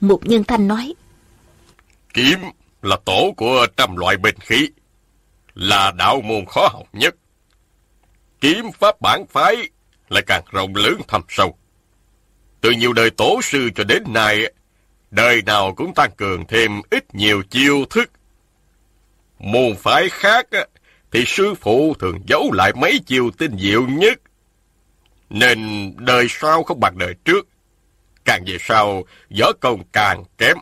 một Nhân Thanh nói Kiếm là tổ của trăm loại binh khí, là đạo môn khó học nhất. Kiếm pháp bản phái lại càng rộng lớn thâm sâu. Từ nhiều đời tổ sư cho đến nay, đời nào cũng tăng cường thêm ít nhiều chiêu thức. Môn phái khác thì sư phụ thường giấu lại mấy chiêu tinh diệu nhất. Nên đời sau không bằng đời trước. Càng về sau, võ công càng kém.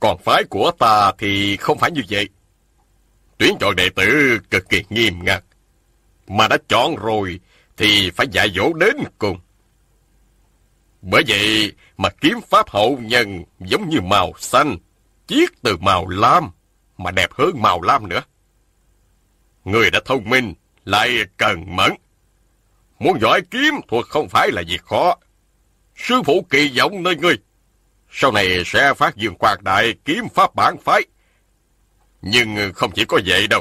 Còn phái của ta thì không phải như vậy. Tuyển chọn đệ tử cực kỳ nghiêm ngặt. Mà đã chọn rồi thì phải dạy dỗ đến cùng. Bởi vậy mà kiếm pháp hậu nhân giống như màu xanh, chiết từ màu lam mà đẹp hơn màu lam nữa. Người đã thông minh, lại cần mẫn. Muốn giỏi kiếm thuật không phải là việc khó. Sư phụ kỳ vọng nơi ngươi. Sau này sẽ phát dương quạt đại kiếm pháp bản phái. Nhưng không chỉ có vậy đâu.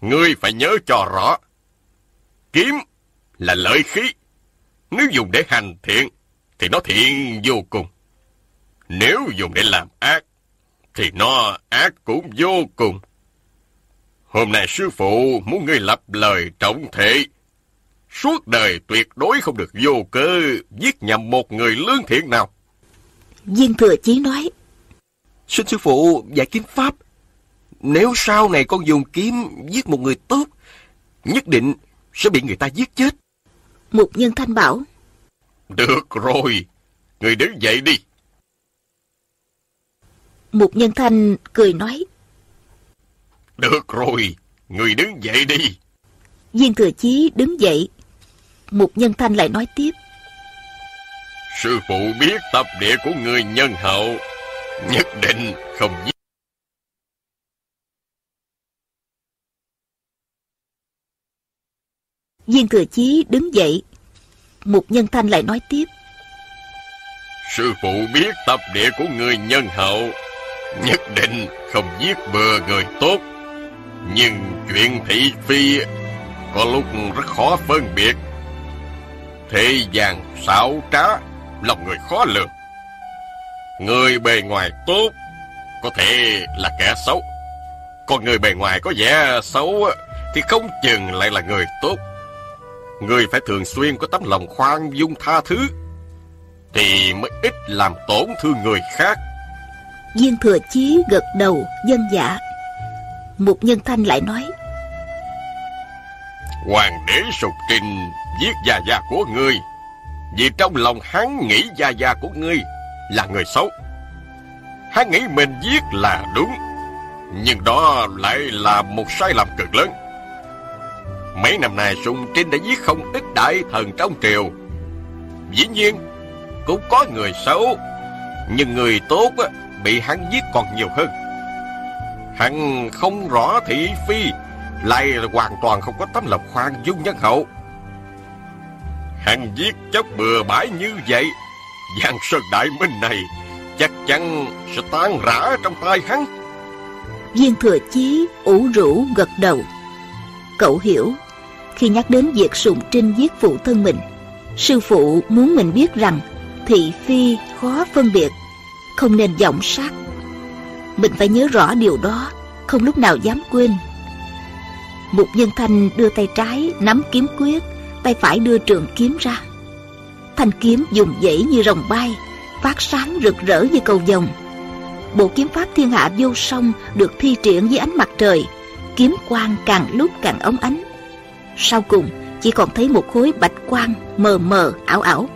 Ngươi phải nhớ cho rõ. Kiếm là lợi khí. Nếu dùng để hành thiện, thì nó thiện vô cùng. Nếu dùng để làm ác, thì nó ác cũng vô cùng. Hôm nay sư phụ muốn ngươi lập lời trọng thể. Suốt đời tuyệt đối không được vô cơ giết nhầm một người lương thiện nào. Viên Thừa Chí nói Xin sư phụ dạy kiếm pháp Nếu sau này con dùng kiếm giết một người tốt Nhất định sẽ bị người ta giết chết Mục Nhân Thanh bảo Được rồi, người đứng dậy đi. Mục Nhân Thanh cười nói Được rồi, người đứng dậy đi. Viên Thừa Chí đứng dậy Mục Nhân Thanh lại nói tiếp Sư phụ biết tập địa của người nhân hậu, nhất định không giết. Viên Thừa Chí đứng dậy Mục Nhân Thanh lại nói tiếp Sư phụ biết tập địa của người nhân hậu, nhất định không giết bừa người tốt. Nhưng chuyện thị phi có lúc rất khó phân biệt. Thế gian xảo trá, lòng người khó lường. Người bề ngoài tốt có thể là kẻ xấu. Còn người bề ngoài có vẻ xấu thì không chừng lại là người tốt. Người phải thường xuyên có tấm lòng khoan dung tha thứ thì mới ít làm tổn thương người khác. Viên Thừa Chí gật đầu dân dạ Mục Nhân Thanh lại nói Hoàng đế Sục Trình giết già già của ngươi. Vì trong lòng hắn nghĩ già già của ngươi là người xấu. Hắn nghĩ mình giết là đúng, Nhưng đó lại là một sai lầm cực lớn. Mấy năm nay Sùng Trinh đã giết không ít đại thần trong triều. Dĩ nhiên, cũng có người xấu, Nhưng người tốt bị hắn giết còn nhiều hơn. Hắn không rõ thị phi, Lại hoàn toàn không có tấm lòng khoan dung nhân hậu. Hắn giết chóc bừa bãi như vậy, Giang sơn đại minh này Chắc chắn sẽ tan rã trong tay hắn. Viên Thừa Chí ủ rũ gật đầu. Cậu hiểu, Khi nhắc đến việc Sùng Trinh giết phụ thân mình, Sư phụ muốn mình biết rằng Thị phi khó phân biệt, Không nên giọng sát. Mình phải nhớ rõ điều đó, Không lúc nào dám quên. Mục Nhân Thanh đưa tay trái Nắm kiếm quyết Tay phải đưa trường kiếm ra. Thanh kiếm dùng dãy như rồng bay, Phát sáng rực rỡ như cầu vồng. Bộ kiếm pháp thiên hạ vô song Được thi triển dưới ánh mặt trời, Kiếm quang càng lúc càng ống ánh. Sau cùng, chỉ còn thấy một khối bạch quang mờ mờ, ảo ảo.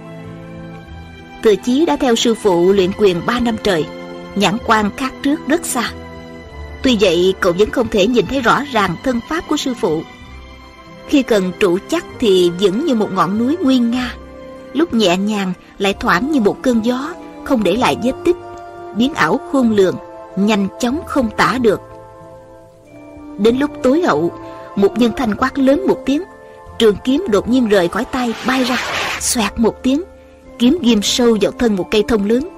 Thừa chí đã theo sư phụ luyện quyền ba năm trời, Nhãn quan khác trước rất xa. Tuy vậy, cậu vẫn không thể nhìn thấy rõ ràng thân pháp của sư phụ. Khi cần trụ chắc thì vững như một ngọn núi nguyên nga. Lúc nhẹ nhàng lại thoảng như một cơn gió, Không để lại vết tích. Biến ảo khôn lường, Nhanh chóng không tả được. Đến lúc tối hậu, Một nhân thanh quát lớn một tiếng, Trường kiếm đột nhiên rời khỏi tay, bay ra, Xoẹt một tiếng. Kiếm ghim sâu vào thân một cây thông lớn.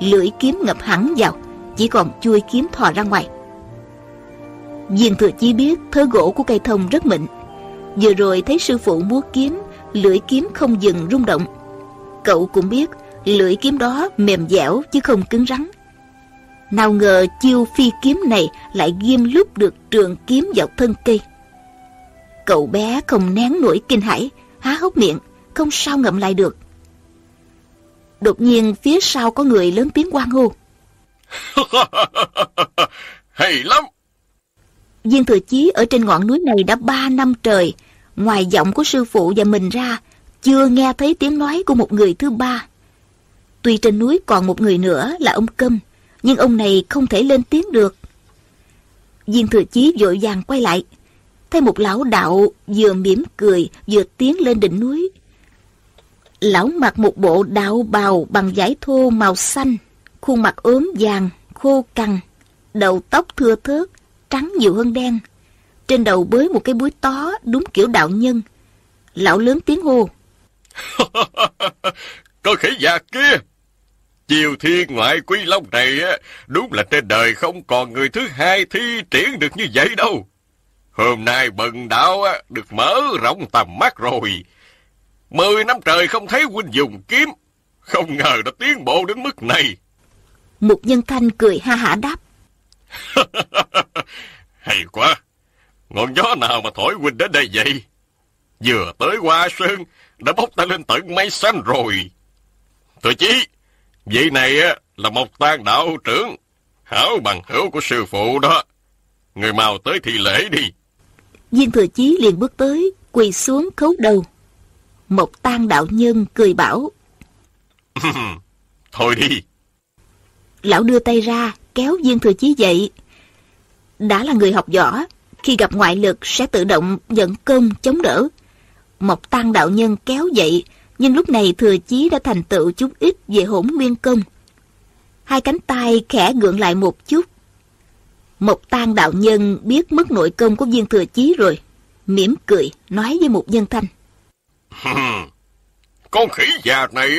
Lưỡi kiếm ngập hẳn vào, Chỉ còn chui kiếm thò ra ngoài. Viên thừa chi biết thớ gỗ của cây thông rất mịn. Vừa rồi thấy sư phụ múa kiếm, Lưỡi kiếm không dừng rung động. Cậu cũng biết, lưỡi kiếm đó mềm dẻo chứ không cứng rắn. Nào ngờ chiêu phi kiếm này lại ghim lúc được trường kiếm vào thân cây. Cậu bé không nén nổi kinh hãi, Há hốc miệng, Không sao ngậm lại được. Đột nhiên phía sau có người lớn tiếng quan hô. Hay lắm! Viên thừa chí ở trên ngọn núi này đã ba năm trời. Ngoài giọng của sư phụ và mình ra Chưa nghe thấy tiếng nói của một người thứ ba. Tuy trên núi còn một người nữa là ông Câm Nhưng ông này không thể lên tiếng được. Viên thừa chí vội vàng quay lại. Thấy một lão đạo vừa mỉm cười vừa tiến lên đỉnh núi. Lão mặc một bộ đạo bào bằng vải thô màu xanh Khuôn mặt ốm vàng, khô cằn Đầu tóc thưa thớt, trắng nhiều hơn đen trên đầu bới một cái búi tó đúng kiểu đạo nhân. Lão lớn tiếng hô. Có khỉ già kia! Chiều thiên ngoại quý long này đúng là trên đời không còn người thứ hai thi triển được như vậy đâu. Hôm nay bần đạo được mở rộng tầm mắt rồi. Mười năm trời không thấy huynh dùng kiếm. Không ngờ đã tiến bộ đến mức này. Một nhân thanh cười ha hả đáp. Hay quá. Ngọn gió nào mà thổi huynh đến đây vậy? Vừa tới Hoa Sơn, đã bốc ta lên tận mây xanh rồi. Tôi chí, vị này là một tan đạo trưởng, hảo bằng hữu của sư phụ đó. Người mau tới thị lễ đi. Viên thừa chí liền bước tới, quỳ xuống khấu đầu. Một tan đạo nhân cười bảo. Thôi đi. Lão đưa tay ra, kéo viên thừa chí dậy. Đã là người học võ, khi gặp ngoại lực sẽ tự động dẫn công chống đỡ. Mộc tăng đạo nhân kéo dậy, nhưng lúc này thừa chí đã thành tựu chút ít về hỗn nguyên công. Hai cánh tay khẽ gượng lại một chút. Mộc tăng đạo nhân biết mất nội công của viên thừa chí rồi. mỉm cười, nói với một nhân thanh. Con khỉ già này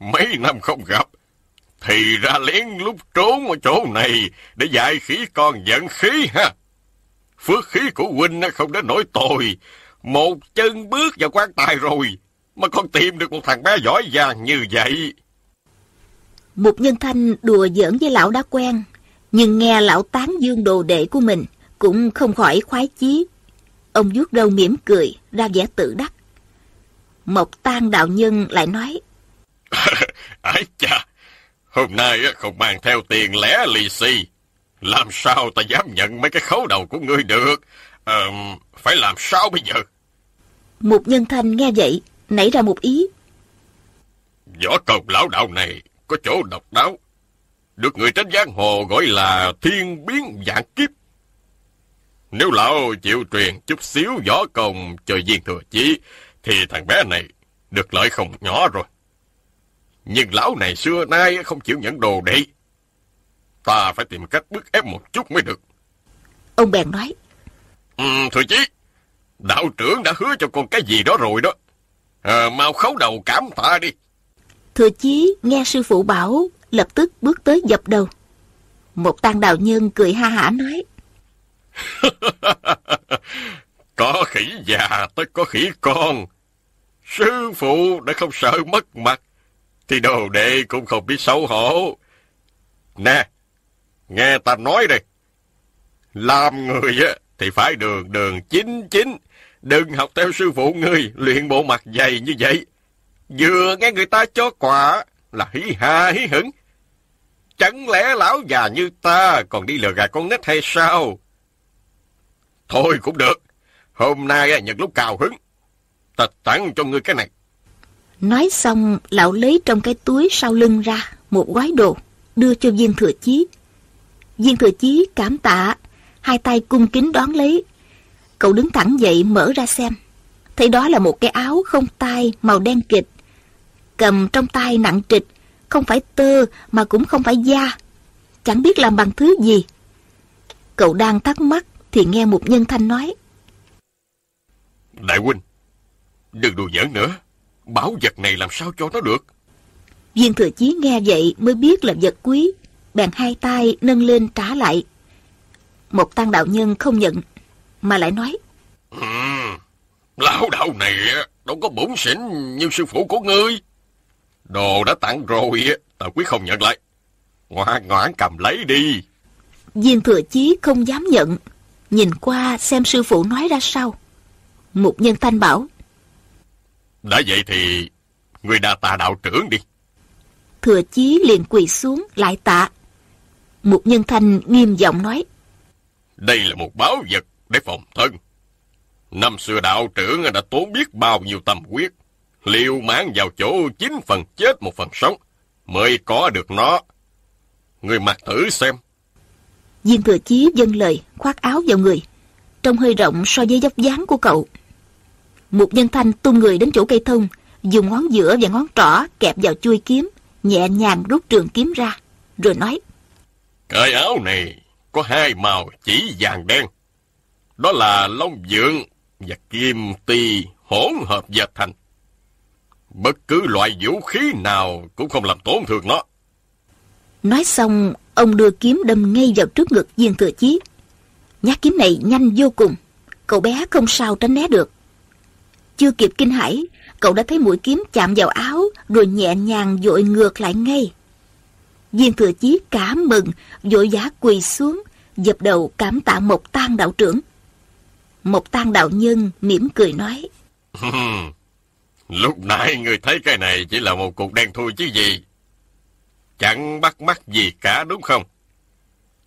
mấy năm không gặp. Thì ra lén lúc trốn ở chỗ này để dạy khỉ con giận khí ha. Phước khí của huynh không đến nỗi tồi. Một chân bước vào quan tài rồi, mà con tìm được một thằng bé giỏi giang như vậy. Một nhân thanh đùa giỡn với lão đã quen, nhưng nghe lão tán dương đồ đệ của mình cũng không khỏi khoái chí. Ông vuốt râu mỉm cười, ra vẻ tự đắc. Mộc tan đạo nhân lại nói. Ái chà, hôm nay không mang theo tiền lẻ lì xì. Làm sao ta dám nhận mấy cái khấu đầu của ngươi được? À, phải làm sao bây giờ? Một nhân thanh nghe vậy, nảy ra một ý. Võ công lão đạo này có chỗ độc đáo. Được người trên giang hồ gọi là thiên biến dạng kiếp. Nếu lão chịu truyền chút xíu võ công cho viên thừa chí, thì thằng bé này được lợi không nhỏ rồi. Nhưng lão này xưa nay không chịu nhận đồ đệ. Ta phải tìm cách bức ép một chút mới được. Ông bèn nói. Ừ, thôi chí, đạo trưởng đã hứa cho con cái gì đó rồi đó. À, mau khấu đầu cảm tạ đi. Thừa chí nghe sư phụ bảo, lập tức bước tới dập đầu. Một tăng đạo nhân cười ha hả nói. có khỉ già tất có khỉ con. Sư phụ đã không sợ mất mặt, thì đồ đệ cũng không biết xấu hổ. Nè, Nghe ta nói đây. Làm người á, thì phải đường đường chính chính. Đừng học theo sư phụ ngươi luyện bộ mặt dày như vậy. Vừa nghe người ta cho quà là hí ha hí hửng. Chẳng lẽ lão già như ta còn đi lừa gạt con nít hay sao? Thôi cũng được. Hôm nay nhật lúc cào hứng. Ta tặng cho ngươi cái này. Nói xong, lão lấy trong cái túi sau lưng ra một gói đồ, đưa cho viên thừa chí. Viên thừa chí cảm tạ, hai tay cung kính đón lấy. Cậu đứng thẳng dậy mở ra xem. thấy đó là một cái áo không tay màu đen kịch. Cầm trong tay nặng trịch, không phải tơ mà cũng không phải da. Chẳng biết làm bằng thứ gì. Cậu đang thắc mắc thì nghe một nhân thanh nói. Đại huynh, đừng đùa giỡn nữa. Bảo vật này làm sao cho nó được? Viên thừa chí nghe vậy mới biết là vật quý. Bèn hai tay nâng lên trả lại. Một tăng đạo nhân không nhận, mà lại nói. Ừ, lão đạo này đâu có bổn xỉn như sư phụ của ngươi. Đồ đã tặng rồi, ta quyết không nhận lại. Ngoan ngoãn cầm lấy đi. Viên thừa chí không dám nhận, nhìn qua xem sư phụ nói ra sao. Một nhân thanh bảo. Đã vậy thì, người đa tạ đạo trưởng đi. Thừa chí liền quỳ xuống lại tạ. Một nhân thanh nghiêm giọng nói. Đây là một báo vật để phòng thân. Năm xưa đạo trưởng đã tốn biết bao nhiêu tâm huyết, liều mạng vào chỗ chín phần chết một phần sống, mới có được nó. Người mặc thử xem. Viên thừa chí dâng lời, khoác áo vào người, trông hơi rộng so với dốc dáng của cậu. Một nhân thanh tung người đến chỗ cây thông, dùng ngón giữa và ngón trỏ kẹp vào chui kiếm, nhẹ nhàng rút trường kiếm ra, rồi nói. Cái áo này có hai màu chỉ vàng đen. Đó là long dượng và kim ti hỗn hợp dệt thành. Bất cứ loại vũ khí nào cũng không làm tổn thương nó. Nói xong, ông đưa kiếm đâm ngay vào trước ngực viên thừa chí. Nhát kiếm này nhanh vô cùng, cậu bé không sao tránh né được. Chưa kịp kinh hãi, cậu đã thấy mũi kiếm chạm vào áo rồi nhẹ nhàng dội ngược lại ngay. Viên thừa chí cảm mừng, vội vã quỳ xuống, dập đầu cảm tạ một tang đạo trưởng. Một tang đạo nhân mỉm cười nói. Lúc nãy người thấy cái này chỉ là một cục đen thui chứ gì. Chẳng bắt mắt gì cả đúng không?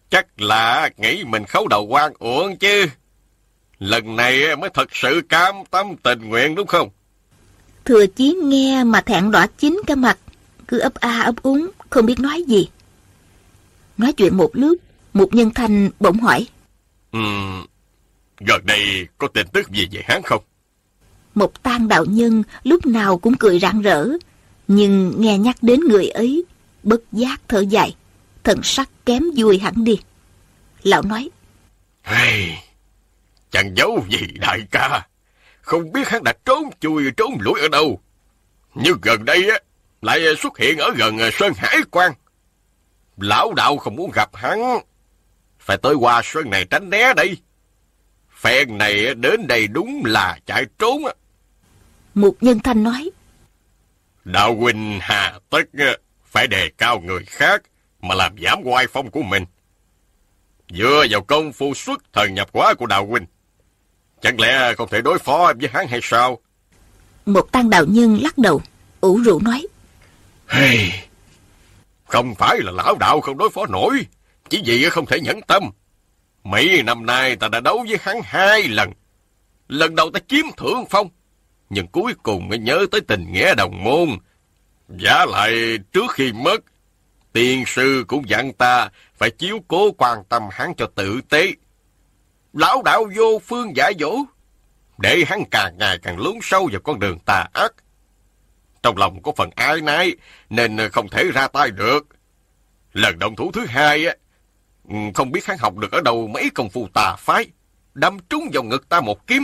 Chắc là nghĩ mình khấu đầu quan uổng chứ. Lần này mới thật sự cam tâm tình nguyện đúng không? Thừa chí nghe mà thẹn đỏ chín cả mặt, cứ ấp a ấp úng, không biết nói gì. Nói chuyện một lúc, một nhân thanh bỗng hỏi. Ừm, gần đây có tin tức gì về hắn không? Một tang đạo nhân lúc nào cũng cười rạng rỡ, nhưng nghe nhắc đến người ấy, bất giác thở dài, thần sắc kém vui hẳn đi. Lão nói. Hey, chẳng giấu gì đại ca, không biết hắn đã trốn chui trốn lũi ở đâu. Nhưng gần đây á, lại xuất hiện ở gần Sơn Hải Quan. Lão đạo không muốn gặp hắn, phải tới qua Sơn này tránh né đây. Phen này đến đây đúng là chạy trốn. Một nhân thanh nói. Đạo huynh hà tất phải đề cao người khác mà làm giảm oai phong của mình. Dựa vào công phu xuất thần nhập hóa của đạo huynh. Chẳng lẽ không thể đối phó với hắn hay sao? Một tăng đạo nhân lắc đầu, ủ rũ nói. Hey, không phải là lão đạo không đối phó nổi, chỉ vì không thể nhẫn tâm. Mấy năm nay ta đã đấu với hắn hai lần. Lần đầu ta chiếm thượng phong, nhưng cuối cùng mới nhớ tới tình nghĩa đồng môn. Giả lại trước khi mất, tiền sư cũng dặn ta phải chiếu cố quan tâm hắn cho tử tế. Lão đạo vô phương giả dỗ, để hắn càng ngày càng lún sâu vào con đường tà ác. Trong lòng có phần ai nái, nên không thể ra tay được. Lần động thủ thứ hai, không biết hắn học được ở đâu mấy công phu tà phái, đâm trúng vào ngực ta một kiếm.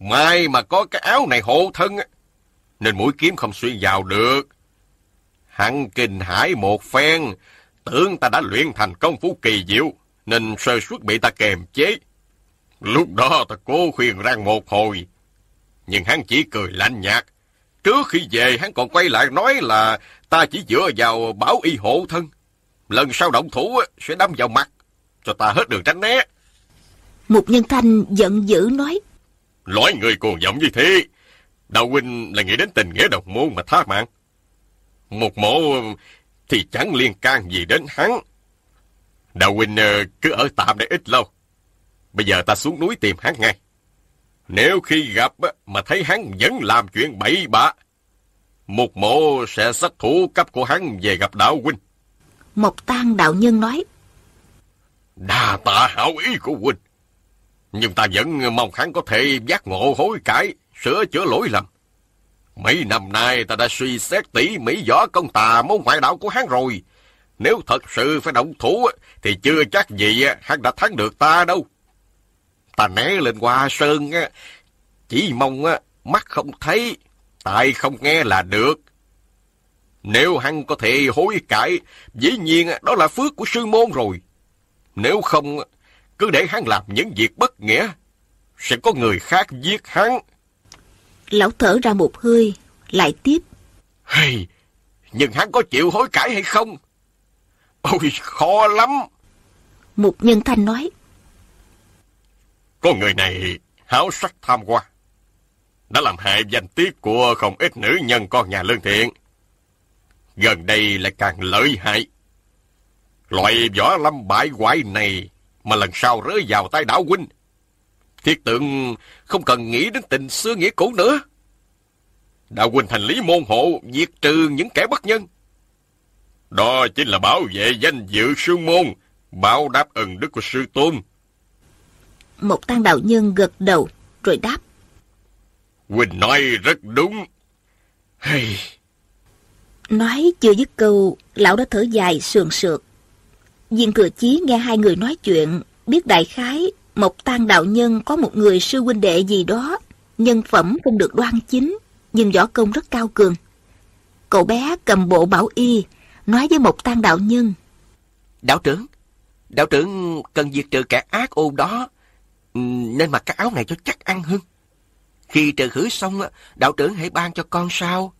may mà có cái áo này hộ thân, nên mũi kiếm không xuyên vào được. Hắn kinh hải một phen, tưởng ta đã luyện thành công phu kỳ diệu, nên sơ suất bị ta kềm chế. Lúc đó ta cố khuyên răng một hồi, nhưng hắn chỉ cười lạnh nhạt. Trước khi về hắn còn quay lại nói là ta chỉ dựa vào bảo y hộ thân. Lần sau động thủ sẽ đâm vào mặt, cho ta hết đường tránh né. Một nhân thanh giận dữ nói. Loại người cuồng vọng như thế, đạo huynh là nghĩ đến tình nghĩa đồng môn mà tha mạng. Một mộ thì chẳng liên can gì đến hắn. Đạo huynh cứ ở tạm đây ít lâu. Bây giờ ta xuống núi tìm hắn ngay. Nếu khi gặp mà thấy hắn vẫn làm chuyện bậy bạ, một mộ sẽ sách thủ cấp của hắn về gặp đạo huynh. Một tang đạo nhân nói. Đà tạ hảo ý của huynh. Nhưng ta vẫn mong hắn có thể giác ngộ hối cải, sửa chữa lỗi lầm. Mấy năm nay ta đã suy xét tỉ mỉ võ công tà môn ngoại đạo của hắn rồi. Nếu thật sự phải động thủ thì chưa chắc gì hắn đã thắng được ta đâu. Ta né lên hoa sơn, chỉ mong mắt không thấy, tai không nghe là được. Nếu hắn có thể hối cải, dĩ nhiên đó là phước của sư môn rồi. Nếu không, cứ để hắn làm những việc bất nghĩa, sẽ có người khác giết hắn. Lão thở ra một hơi, lại tiếp. Hey, nhưng hắn có chịu hối cải hay không? Ôi, khó lắm. Một nhân thanh nói. Có người này háo sắc tham qua. Đã làm hại danh tiết của không ít nữ nhân con nhà lương thiện. Gần đây lại càng lợi hại. Loại võ lâm bại hoại này mà lần sau rơi vào tay đảo huynh. Thiết tượng không cần nghĩ đến tình xưa nghĩa cũ nữa. Đạo huynh thành lý môn hộ diệt trừ những kẻ bất nhân. Đó chính là bảo vệ danh dự sư môn, báo đáp ân đức của sư tôn. Một tăng đạo nhân gật đầu, rồi đáp. Huynh nói rất đúng. Hey. Nói chưa dứt câu, lão đã thở dài sườn sượt. Viên thừa chí nghe hai người nói chuyện, biết đại khái, một tăng đạo nhân có một người sư huynh đệ gì đó, nhân phẩm không được đoan chính, nhưng võ công rất cao cường. Cậu bé cầm bộ bảo y, nói với một tăng đạo nhân. Đạo trưởng, đạo trưởng cần diệt trừ kẻ ác ôn đó, ừ, nên mặc cái áo này cho chắc ăn hơn. Khi trừ khử xong, đạo trưởng hãy ban cho con sao?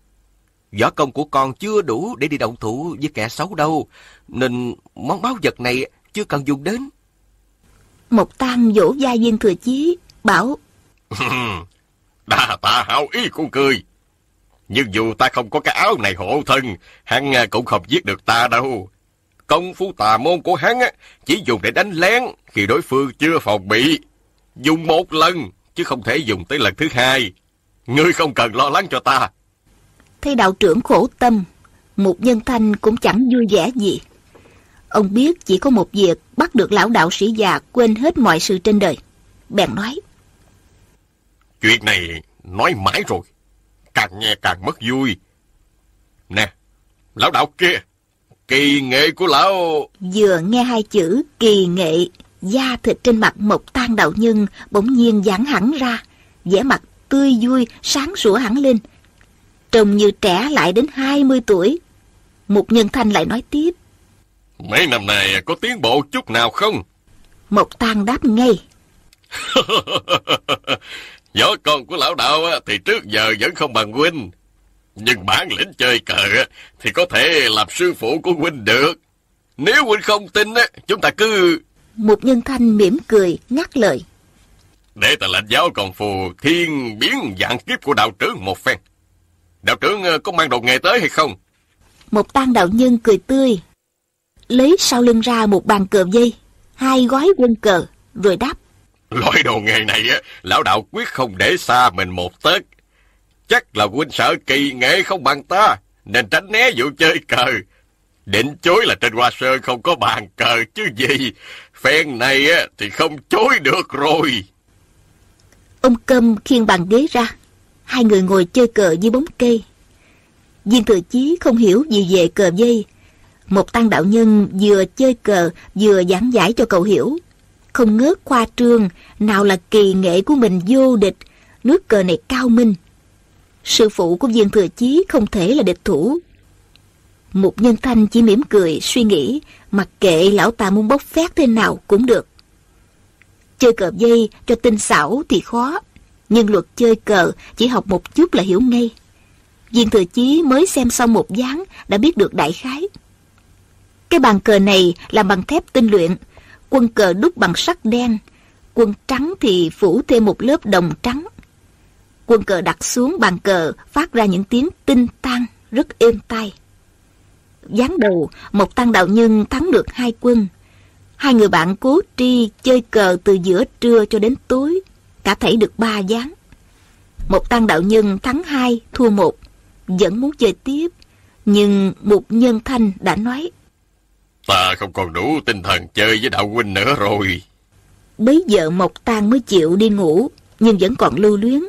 Võ công của con chưa đủ để đi động thủ với kẻ xấu đâu, nên món báo vật này chưa cần dùng đến. Một tang vỗ vai viên thừa chí, bảo Đa tạ hảo ý của cười. Nhưng dù ta không có cái áo này hộ thân, hắn cũng không giết được ta đâu. Công phu tà môn của hắn chỉ dùng để đánh lén khi đối phương chưa phòng bị. Dùng một lần, chứ không thể dùng tới lần thứ hai. Ngươi không cần lo lắng cho ta. Thấy đạo trưởng khổ tâm, một nhân thanh cũng chẳng vui vẻ gì. Ông biết chỉ có một việc bắt được lão đạo sĩ già quên hết mọi sự trên đời. Bèn nói. Chuyện này nói mãi rồi. Càng nghe càng mất vui. Nè, lão đạo kia, kỳ nghệ của lão... Vừa nghe hai chữ kỳ nghệ, da thịt trên mặt một tan đạo nhân bỗng nhiên giãn hẳn ra, vẻ mặt tươi vui, sáng sủa hẳn lên. Trông như trẻ lại đến 20 tuổi. Một nhân thanh lại nói tiếp. Mấy năm này có tiến bộ chút nào không? Một tang đáp ngay. Võ con của lão đạo thì trước giờ vẫn không bằng huynh. Nhưng bản lĩnh chơi cờ thì có thể làm sư phụ của huynh được. Nếu huynh không tin, chúng ta cứ... Một nhân thanh mỉm cười, ngắt lời. Để ta lệnh giáo còn phù thiên biến dạng kiếp của đạo trưởng một phen. Đạo trưởng có mang đồ nghề tới hay không? Một tăng đạo nhân cười tươi. Lấy sau lưng ra một bàn cờ dây, hai gói quân cờ, rồi đáp. Loại đồ nghề này, á lão đạo quyết không để xa mình một tấc. Chắc là huynh sợ kỳ nghệ không bằng ta, nên tránh né vụ chơi cờ. Định chối là trên hoa sơn không có bàn cờ chứ gì. Phen này á thì không chối được rồi. Ông Câm khiêng bàn ghế ra. Hai người ngồi chơi cờ dưới bóng cây. Viên thừa chí không hiểu gì về cờ dây. Một tăng đạo nhân vừa chơi cờ vừa giảng giải cho cậu hiểu. Không ngớt khoa trương, nào là kỳ nghệ của mình vô địch, nước cờ này cao minh. Sư phụ của viên thừa chí không thể là địch thủ. Một nhân thanh chỉ mỉm cười, suy nghĩ, mặc kệ lão ta muốn bốc phét thế nào cũng được. Chơi cờ dây cho tinh xảo thì khó, nhưng luật chơi cờ chỉ học một chút là hiểu ngay. Viên thừa chí mới xem xong một dáng đã biết được đại khái. Cái bàn cờ này làm bằng thép tinh luyện, quân cờ đúc bằng sắt đen, quân trắng thì phủ thêm một lớp đồng trắng. Quân cờ đặt xuống bàn cờ phát ra những tiếng tinh tan rất êm tai. Gián đầu, một tăng đạo nhân thắng được hai quân. Hai người bạn cố tri chơi cờ từ giữa trưa cho đến tối, cả thảy được ba gián. Một tăng đạo nhân thắng hai, thua một, vẫn muốn chơi tiếp, nhưng một nhân thanh đã nói Ta không còn đủ tinh thần chơi với đạo huynh nữa rồi. Bấy giờ Mộc Tang mới chịu đi ngủ, nhưng vẫn còn lưu luyến.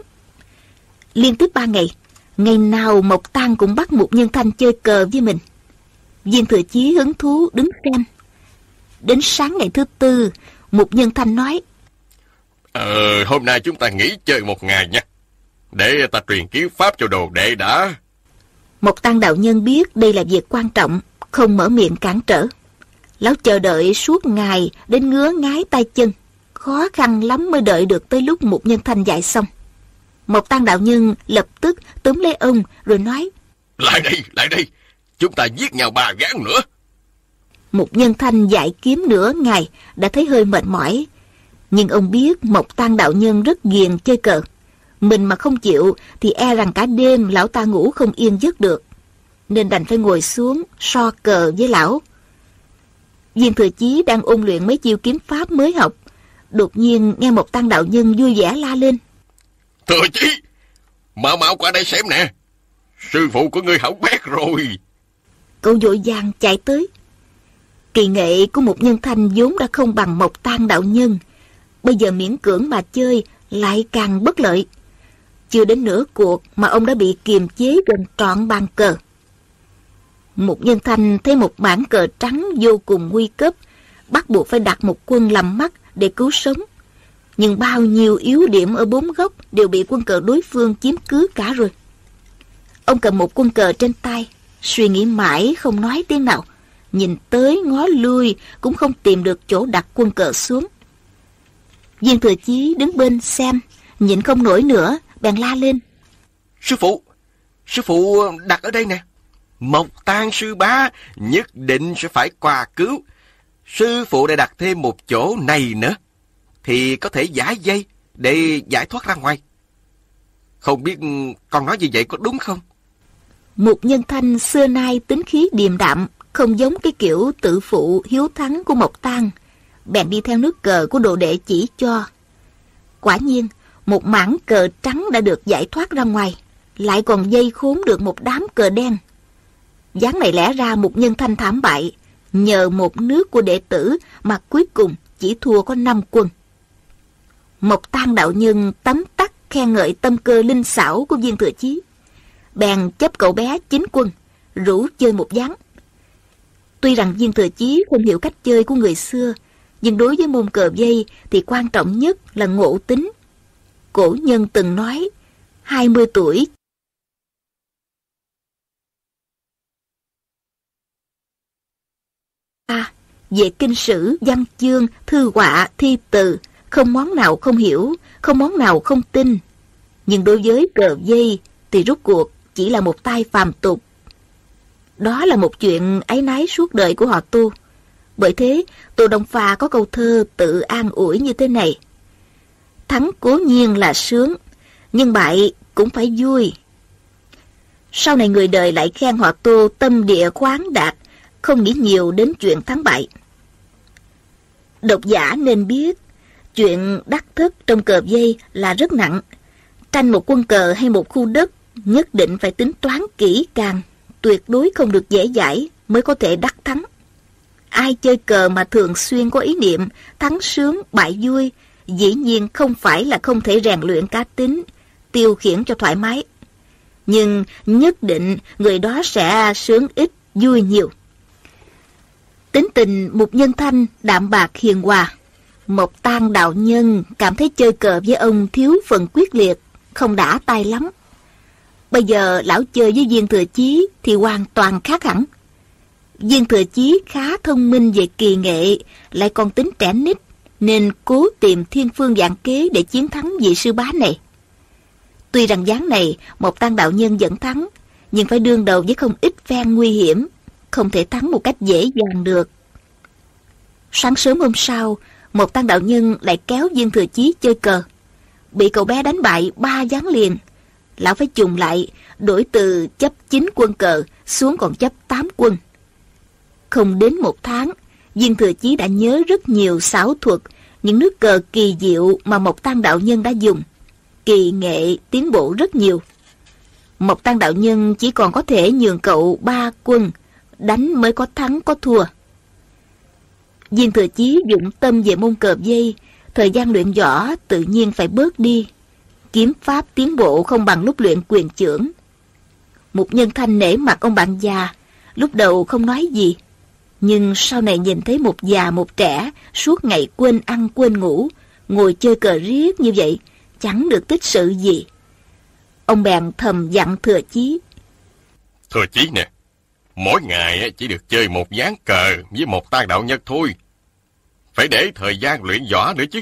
Liên tiếp ba ngày, ngày nào Mộc Tăng cũng bắt một nhân thanh chơi cờ với mình. Viên thừa chí hứng thú đứng xem. Đến sáng ngày thứ tư, một nhân thanh nói. Ờ, hôm nay chúng ta nghỉ chơi một ngày nha. Để ta truyền kiếm pháp cho đồ đệ đã. Một tăng đạo nhân biết đây là việc quan trọng, không mở miệng cản trở. Lão chờ đợi suốt ngày đến ngứa ngái tay chân. Khó khăn lắm mới đợi được tới lúc một nhân thanh dạy xong. Một tăng đạo nhân lập tức túm lấy ông rồi nói Lại đây, lại đây, chúng ta giết nhau ba gán nữa. Một nhân thanh dạy kiếm nửa ngày đã thấy hơi mệt mỏi. Nhưng ông biết Mộc Tăng đạo nhân rất ghiền chơi cờ. Mình mà không chịu thì e rằng cả đêm lão ta ngủ không yên giấc được. Nên đành phải ngồi xuống so cờ với lão. Viên Thừa Chí đang ôn luyện mấy chiêu kiếm pháp mới học. Đột nhiên nghe một tăng đạo nhân vui vẻ la lên. Thừa Chí, mau mau qua đây xem nè. Sư phụ của ngươi hỏng bét rồi. Cậu vội vàng chạy tới. Kỳ nghệ của một nhân thanh vốn đã không bằng một tăng đạo nhân. Bây giờ miễn cưỡng mà chơi lại càng bất lợi. Chưa đến nửa cuộc mà ông đã bị kiềm chế gần trọn bàn cờ. Một nhân thanh thấy một bản cờ trắng vô cùng nguy cấp, bắt buộc phải đặt một quân làm mắt để cứu sống. Nhưng bao nhiêu yếu điểm ở bốn góc đều bị quân cờ đối phương chiếm cứ cả rồi. Ông cầm một quân cờ trên tay, suy nghĩ mãi không nói tiếng nào. Nhìn tới ngó lui cũng không tìm được chỗ đặt quân cờ xuống. Viên thừa chí đứng bên xem, nhịn không nổi nữa, bèn la lên. Sư phụ, sư phụ đặt ở đây nè. Mộc tang sư bá nhất định sẽ phải qua cứu. Sư phụ đã đặt thêm một chỗ này nữa. Thì có thể giải dây để giải thoát ra ngoài. Không biết con nói như vậy có đúng không? Một nhân thanh xưa nay tính khí điềm đạm, không giống cái kiểu tự phụ hiếu thắng của Mộc Tang. Bèn đi theo nước cờ của đồ đệ chỉ cho. Quả nhiên, một mảng cờ trắng đã được giải thoát ra ngoài, lại còn dây khốn được một đám cờ đen dáng này lẽ ra một nhân thanh thảm bại, nhờ một nước của đệ tử mà cuối cùng chỉ thua có năm quân. Một tang đạo nhân tấm tắc khen ngợi tâm cơ linh xảo của viên thừa chí. Bèn chấp cậu bé chính quân, rủ chơi một gián. Tuy rằng viên thừa chí không hiểu cách chơi của người xưa, nhưng đối với môn cờ dây thì quan trọng nhất là ngộ tính. Cổ nhân từng nói, 20 tuổi a về kinh sử, văn chương, thư họa, thi từ, không món nào không hiểu, không món nào không tin. Nhưng đối với cờ dây thì rút cuộc chỉ là một tai phàm tục. Đó là một chuyện ấy nái suốt đời của họ tu. Bởi thế, Tô Đông Pha có câu thơ tự an ủi như thế này. Thắng cố nhiên là sướng, nhưng bại cũng phải vui. Sau này người đời lại khen họ Tô tâm địa khoáng đạt, không nghĩ nhiều đến chuyện thắng bại. Độc giả nên biết, chuyện đắc thất trong cờ dây là rất nặng. Tranh một quân cờ hay một khu đất nhất định phải tính toán kỹ càng, tuyệt đối không được dễ dãi mới có thể đắc thắng. Ai chơi cờ mà thường xuyên có ý niệm thắng sướng, bại vui, dĩ nhiên không phải là không thể rèn luyện cá tính, tiêu khiển cho thoải mái. Nhưng nhất định người đó sẽ sướng ít, vui nhiều. Tính tình một nhân thanh, đạm bạc hiền hòa. Một tan đạo nhân cảm thấy chơi cờ với ông thiếu phần quyết liệt, không đã tay lắm. Bây giờ lão chơi với viên thừa chí thì hoàn toàn khác hẳn. Viên thừa chí khá thông minh về kỳ nghệ, lại còn tính trẻ nít, nên cố tìm thiên phương dạng kế để chiến thắng vị sư bá này. Tuy rằng gián này một tăng đạo nhân vẫn thắng, nhưng phải đương đầu với không ít phen nguy hiểm, không thể thắng một cách dễ dàng được. Sáng sớm hôm sau, một tăng đạo nhân lại kéo viên thừa chí chơi cờ. Bị cậu bé đánh bại ba gián liền. Lão phải trùng lại, đổi từ chấp 9 quân cờ xuống còn chấp 8 quân. Không đến một tháng, viên thừa chí đã nhớ rất nhiều xảo thuật, những nước cờ kỳ diệu mà một tăng đạo nhân đã dùng. Kỳ nghệ tiến bộ rất nhiều. Một tăng đạo nhân chỉ còn có thể nhường cậu ba quân, đánh mới có thắng có thua. Viên thừa chí dụng tâm về môn cờ dây, thời gian luyện võ tự nhiên phải bớt đi. Kiếm pháp tiến bộ không bằng lúc luyện quyền trưởng. Một nhân thanh nể mặt ông bạn già, lúc đầu không nói gì. Nhưng sau này nhìn thấy một già một trẻ suốt ngày quên ăn quên ngủ, ngồi chơi cờ riết như vậy, chẳng được tích sự gì. Ông bèn thầm dặn thừa chí. Thừa chí nè, mỗi ngày chỉ được chơi một ván cờ với một tan đạo nhất thôi. Phải để thời gian luyện võ nữa chứ.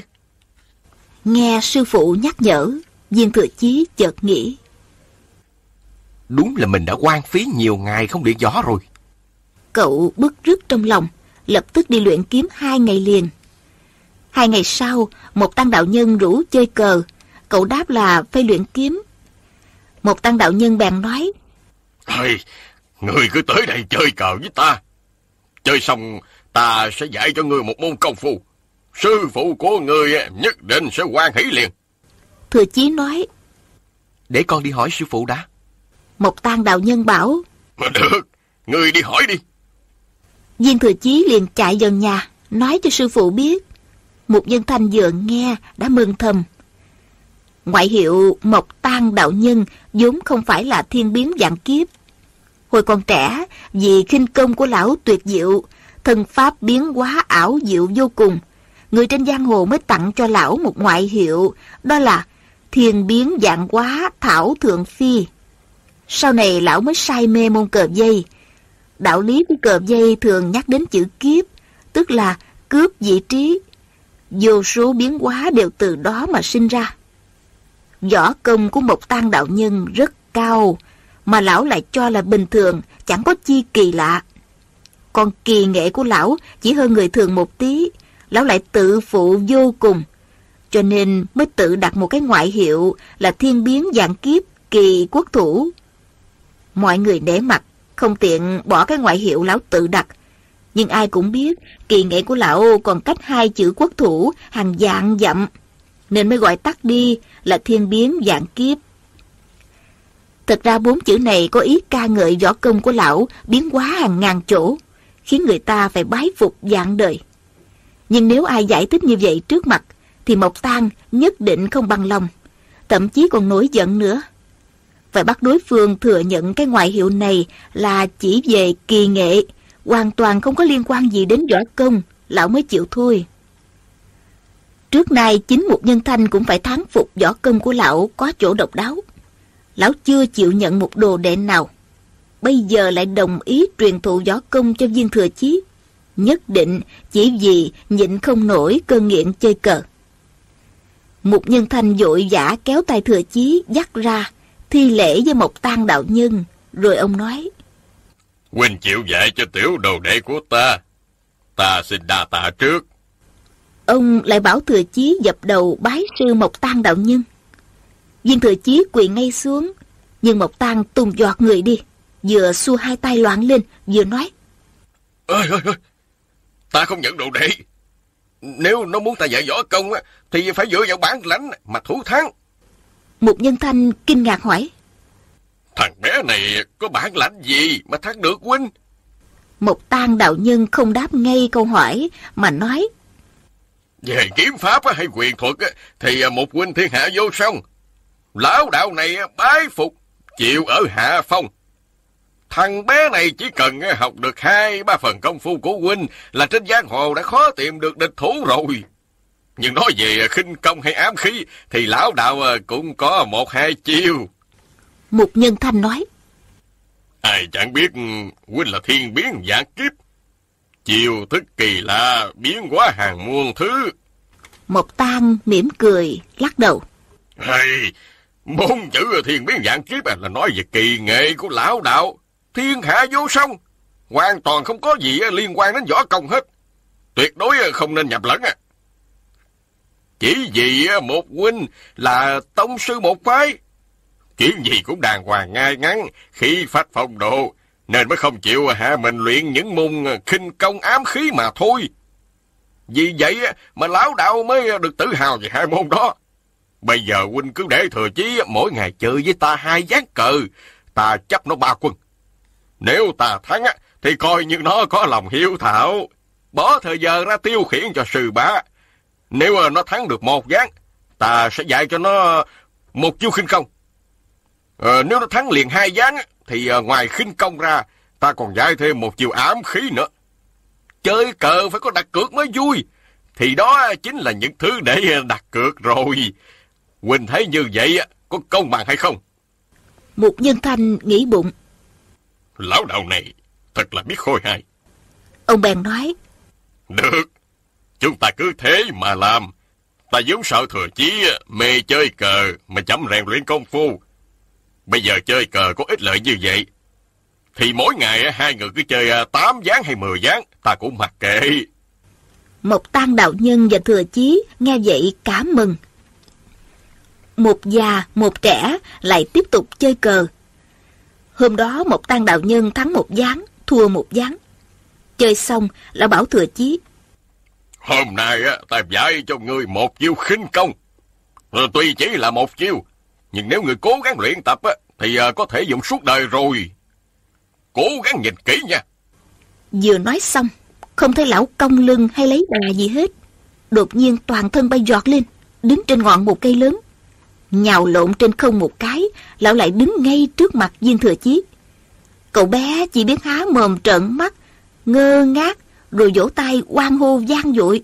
Nghe sư phụ nhắc nhở, viên thừa chí chợt nghĩ. Đúng là mình đã quan phí nhiều ngày không luyện võ rồi. Cậu bức rứt trong lòng, lập tức đi luyện kiếm hai ngày liền. Hai ngày sau, một tăng đạo nhân rủ chơi cờ. Cậu đáp là phải luyện kiếm. Một tăng đạo nhân bèn nói. Hey, người cứ tới đây chơi cờ với ta. Chơi xong, ta sẽ dạy cho người một môn công phu. Sư phụ của người nhất định sẽ quan hỷ liền. Thừa chí nói. Để con đi hỏi sư phụ đã. Một tăng đạo nhân bảo. Mà được, người đi hỏi đi. Viên thừa chí liền chạy vào nhà, nói cho sư phụ biết. Một dân thanh vừa nghe đã mừng thầm. Ngoại hiệu Mộc Tan Đạo Nhân vốn không phải là thiên biến dạng kiếp. Hồi còn trẻ, vì khinh công của lão tuyệt diệu, thân pháp biến hóa ảo diệu vô cùng. Người trên giang hồ mới tặng cho lão một ngoại hiệu, đó là thiền biến dạng quá thảo thượng phi. Sau này lão mới say mê môn cờ dây. Đạo lý của cờ dây thường nhắc đến chữ kiếp, tức là cướp vị trí. Vô số biến hóa đều từ đó mà sinh ra. Võ công của một tan đạo nhân rất cao, mà lão lại cho là bình thường, chẳng có chi kỳ lạ. Còn kỳ nghệ của lão chỉ hơn người thường một tí, lão lại tự phụ vô cùng, cho nên mới tự đặt một cái ngoại hiệu là thiên biến dạng kiếp kỳ quốc thủ. Mọi người nể mặt, không tiện bỏ cái ngoại hiệu lão tự đặt. Nhưng ai cũng biết kỳ nghệ của lão còn cách hai chữ quốc thủ hàng dạng dặm, nên mới gọi tắt đi là thiên biến dạng kiếp. Thật ra bốn chữ này có ý ca ngợi võ công của lão biến hóa hàng ngàn chỗ, khiến người ta phải bái phục dạng đời. Nhưng nếu ai giải thích như vậy trước mặt, thì Mộc Tan nhất định không bằng lòng, thậm chí còn nổi giận nữa. Phải bắt đối phương thừa nhận cái ngoại hiệu này là chỉ về kỳ nghệ, hoàn toàn không có liên quan gì đến võ công, lão mới chịu thôi. Trước nay chính một nhân thanh cũng phải thán phục võ công của lão có chỗ độc đáo. Lão chưa chịu nhận một đồ đệ nào. Bây giờ lại đồng ý truyền thụ võ công cho viên thừa chí. Nhất định chỉ vì nhịn không nổi cơn nghiện chơi cờ. Một nhân thanh dội vã kéo tay thừa chí dắt ra, thi lễ với một tang đạo nhân. Rồi ông nói. Huynh chịu dạy cho tiểu đồ đệ của ta. Ta xin đa tạ trước. Ông lại bảo thừa chí dập đầu bái sư Mộc Tăng đạo nhân. Viên thừa chí quỳ ngay xuống, nhưng Mộc Tăng tung giọt người đi, vừa xua hai tay loạn lên, vừa nói. Ơi ơi ơi, ta không nhận đồ đệ. Nếu nó muốn ta dạy võ công thì phải dựa vào bản lãnh mà thủ thắng. Một nhân thanh kinh ngạc hỏi. Thằng bé này có bản lãnh gì mà thắng được huynh? Một tang đạo nhân không đáp ngay câu hỏi mà nói. Về kiếm pháp hay quyền thuật thì một huynh thiên hạ vô song. Lão đạo này bái phục, chịu ở hạ phong. Thằng bé này chỉ cần học được hai ba phần công phu của huynh là trên giang hồ đã khó tìm được địch thủ rồi. Nhưng nói về khinh công hay ám khí thì lão đạo cũng có một hai chiêu. Một nhân thanh nói. Ai chẳng biết huynh là thiên biến dạng kiếp. Chiều thức kỳ lạ biến hóa hàng muôn thứ. Một tang mỉm cười, lắc đầu. Hay, môn chữ thiên biến dạng kiếp à, là nói về kỳ nghệ của lão đạo. Thiên hạ vô song. Hoàn toàn không có gì à, liên quan đến võ công hết. Tuyệt đối à, không nên nhập lẫn. Chỉ vì một huynh là tông sư một phái. Chuyện gì cũng đàng hoàng ngay ngắn, khi phát phong độ, nên mới không chịu hạ mình luyện những môn khinh công ám khí mà thôi. Vì vậy mà lão đạo mới được tự hào về hai môn đó. Bây giờ huynh cứ để thừa chí mỗi ngày chơi với ta hai gián cờ, ta chấp nó ba quân. Nếu ta thắng á thì coi như nó có lòng hiếu thảo, bỏ thời giờ ra tiêu khiển cho sư bá. Nếu nó thắng được một gián, ta sẽ dạy cho nó một chiêu khinh công. Ờ, nếu nó thắng liền hai gián thì ờ, ngoài khinh công ra, ta còn dạy thêm một chiêu ám khí nữa. Chơi cờ phải có đặt cược mới vui. Thì đó chính là những thứ để đặt cược rồi. Quỳnh thấy như vậy có công bằng hay không? Một nhân thanh nghĩ bụng. Lão đạo này thật là biết khôi hài. Ông bèn nói. Được, chúng ta cứ thế mà làm. Ta giống sợ thừa chí mê chơi cờ mà chậm rèn luyện công phu. Bây giờ chơi cờ có ích lợi như vậy. Thì mỗi ngày hai người cứ chơi 8 gián hay 10 gián, ta cũng mặc kệ. Một tăng đạo nhân và thừa chí nghe vậy cả mừng. Một già, một trẻ lại tiếp tục chơi cờ. Hôm đó một tăng đạo nhân thắng một gián, thua một gián. Chơi xong, lão bảo thừa chí. Hôm nay á, ta dạy cho ngươi một chiêu khinh công. Rồi tuy chỉ là một chiêu, nhưng nếu người cố gắng luyện tập á, thì à, có thể dùng suốt đời rồi. Cố gắng nhìn kỹ nha. Vừa nói xong, không thấy lão cong lưng hay lấy đà gì hết. Đột nhiên toàn thân bay giọt lên, đứng trên ngọn một cây lớn. Nhào lộn trên không một cái, lão lại đứng ngay trước mặt viên thừa chí. Cậu bé chỉ biết há mồm trợn mắt, ngơ ngác, rồi vỗ tay oan hô gian dội.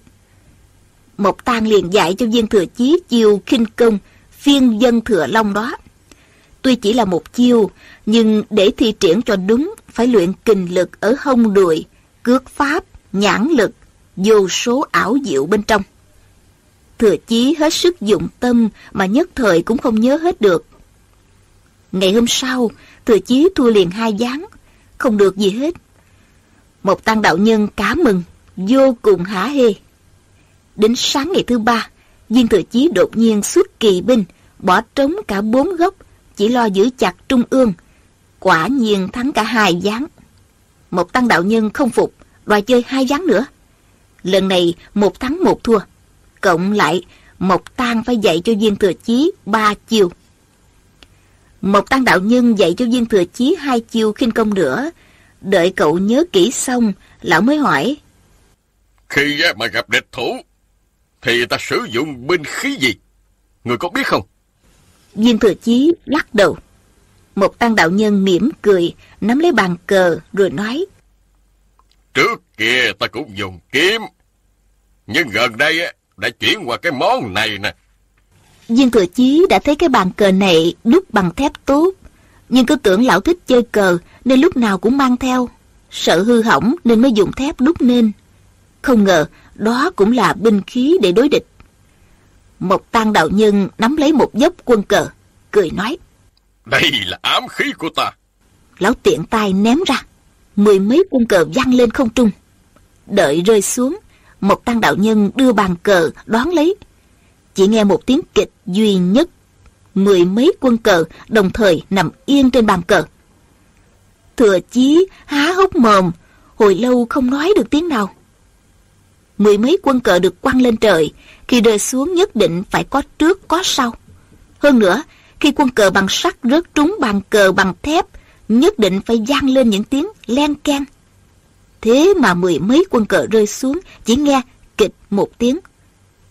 Mộc Tang liền dạy cho viên thừa chí chiêu khinh công, phiên dân thừa long đó. Tuy chỉ là một chiêu, nhưng để thi triển cho đúng, phải luyện kình lực ở hông đùi, cước pháp, nhãn lực, vô số ảo diệu bên trong. Thừa chí hết sức dụng tâm mà nhất thời cũng không nhớ hết được. Ngày hôm sau, thừa chí thua liền hai gián, không được gì hết. Một tăng đạo nhân cá mừng, vô cùng hả hê. Đến sáng ngày thứ ba, viên thừa chí đột nhiên xuất kỳ binh, bỏ trống cả bốn gốc, chỉ lo giữ chặt trung ương. Quả nhiên thắng cả hai gián. Một tăng đạo nhân không phục, đòi chơi hai gián nữa. Lần này một thắng một thua. Cộng lại, Mộc Tăng phải dạy cho viên thừa chí ba chiêu. Mộc Tăng đạo nhân dạy cho viên thừa chí hai chiêu khinh công nữa. Đợi cậu nhớ kỹ xong, lão mới hỏi. Khi mà gặp địch thủ, thì ta sử dụng binh khí gì? Người có biết không? Viên thừa chí lắc đầu. Một tăng đạo nhân mỉm cười, nắm lấy bàn cờ rồi nói. Trước kia ta cũng dùng kiếm, nhưng gần đây đã chuyển qua cái món này nè. Viên thừa chí đã thấy cái bàn cờ này đúc bằng thép tốt, nhưng cứ tưởng lão thích chơi cờ nên lúc nào cũng mang theo. Sợ hư hỏng nên mới dùng thép đúc nên. Không ngờ đó cũng là binh khí để đối địch. Một tăng đạo nhân nắm lấy một dốc quân cờ, cười nói. Đây là ám khí của ta. Lão tiện tay ném ra. Mười mấy quân cờ văng lên không trung. Đợi rơi xuống, một tăng đạo nhân đưa bàn cờ đón lấy. Chỉ nghe một tiếng kịch duy nhất. Mười mấy quân cờ đồng thời nằm yên trên bàn cờ. Thừa chí há hốc mồm, hồi lâu không nói được tiếng nào. Mười mấy quân cờ được quăng lên trời, khi rơi xuống nhất định phải có trước có sau. Hơn nữa, khi quân cờ bằng sắt rớt trúng bàn cờ bằng thép, nhất định phải vang lên những tiếng len keng. Thế mà mười mấy quân cờ rơi xuống, chỉ nghe kịch một tiếng.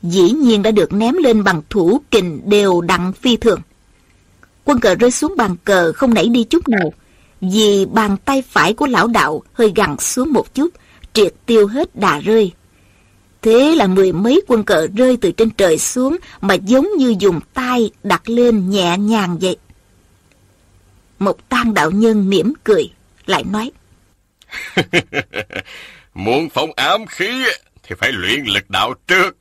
Dĩ nhiên đã được ném lên bằng thủ kình đều đặn phi thường. Quân cờ rơi xuống bàn cờ không nảy đi chút nào, vì bàn tay phải của lão đạo hơi gằn xuống một chút, triệt tiêu hết đà rơi. Thế là mười mấy quân cờ rơi từ trên trời xuống mà giống như dùng tay đặt lên nhẹ nhàng vậy. Một tang đạo nhân mỉm cười, lại nói. Muốn phóng ám khí thì phải luyện lực đạo trước,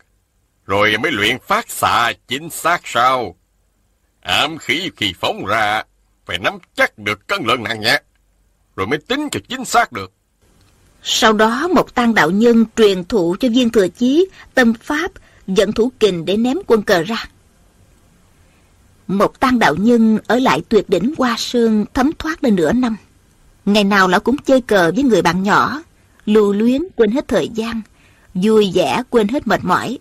rồi mới luyện phát xạ chính xác sau. Ám khí khi phóng ra phải nắm chắc được cân lượng nặng nhẹ, rồi mới tính cho chính xác được. Sau đó một tăng đạo nhân truyền thụ cho viên thừa chí tâm pháp dẫn thủ kình để ném quân cờ ra. Một tăng đạo nhân ở lại tuyệt đỉnh Hoa Sơn thấm thoát lên nửa năm. Ngày nào lão cũng chơi cờ với người bạn nhỏ, lưu luyến quên hết thời gian, vui vẻ quên hết mệt mỏi.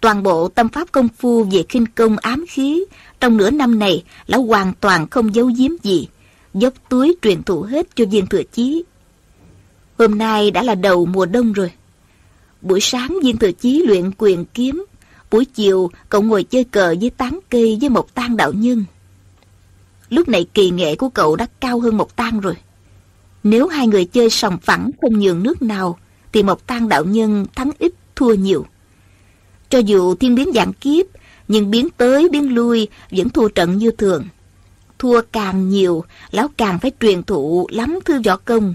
Toàn bộ tâm pháp công phu về khinh công ám khí, trong nửa năm này, lão hoàn toàn không giấu giếm gì, dốc túi truyền thụ hết cho viên thừa chí. Hôm nay đã là đầu mùa đông rồi. Buổi sáng viên thừa chí luyện quyền kiếm, Buổi chiều, cậu ngồi chơi cờ với tán cây với một tan đạo nhân. Lúc này kỳ nghệ của cậu đã cao hơn một tan rồi. Nếu hai người chơi sòng phẳng không nhường nước nào, thì một tan đạo nhân thắng ít thua nhiều. Cho dù thiên biến dạng kiếp, nhưng biến tới biến lui vẫn thua trận như thường. Thua càng nhiều, lão càng phải truyền thụ lắm thư võ công.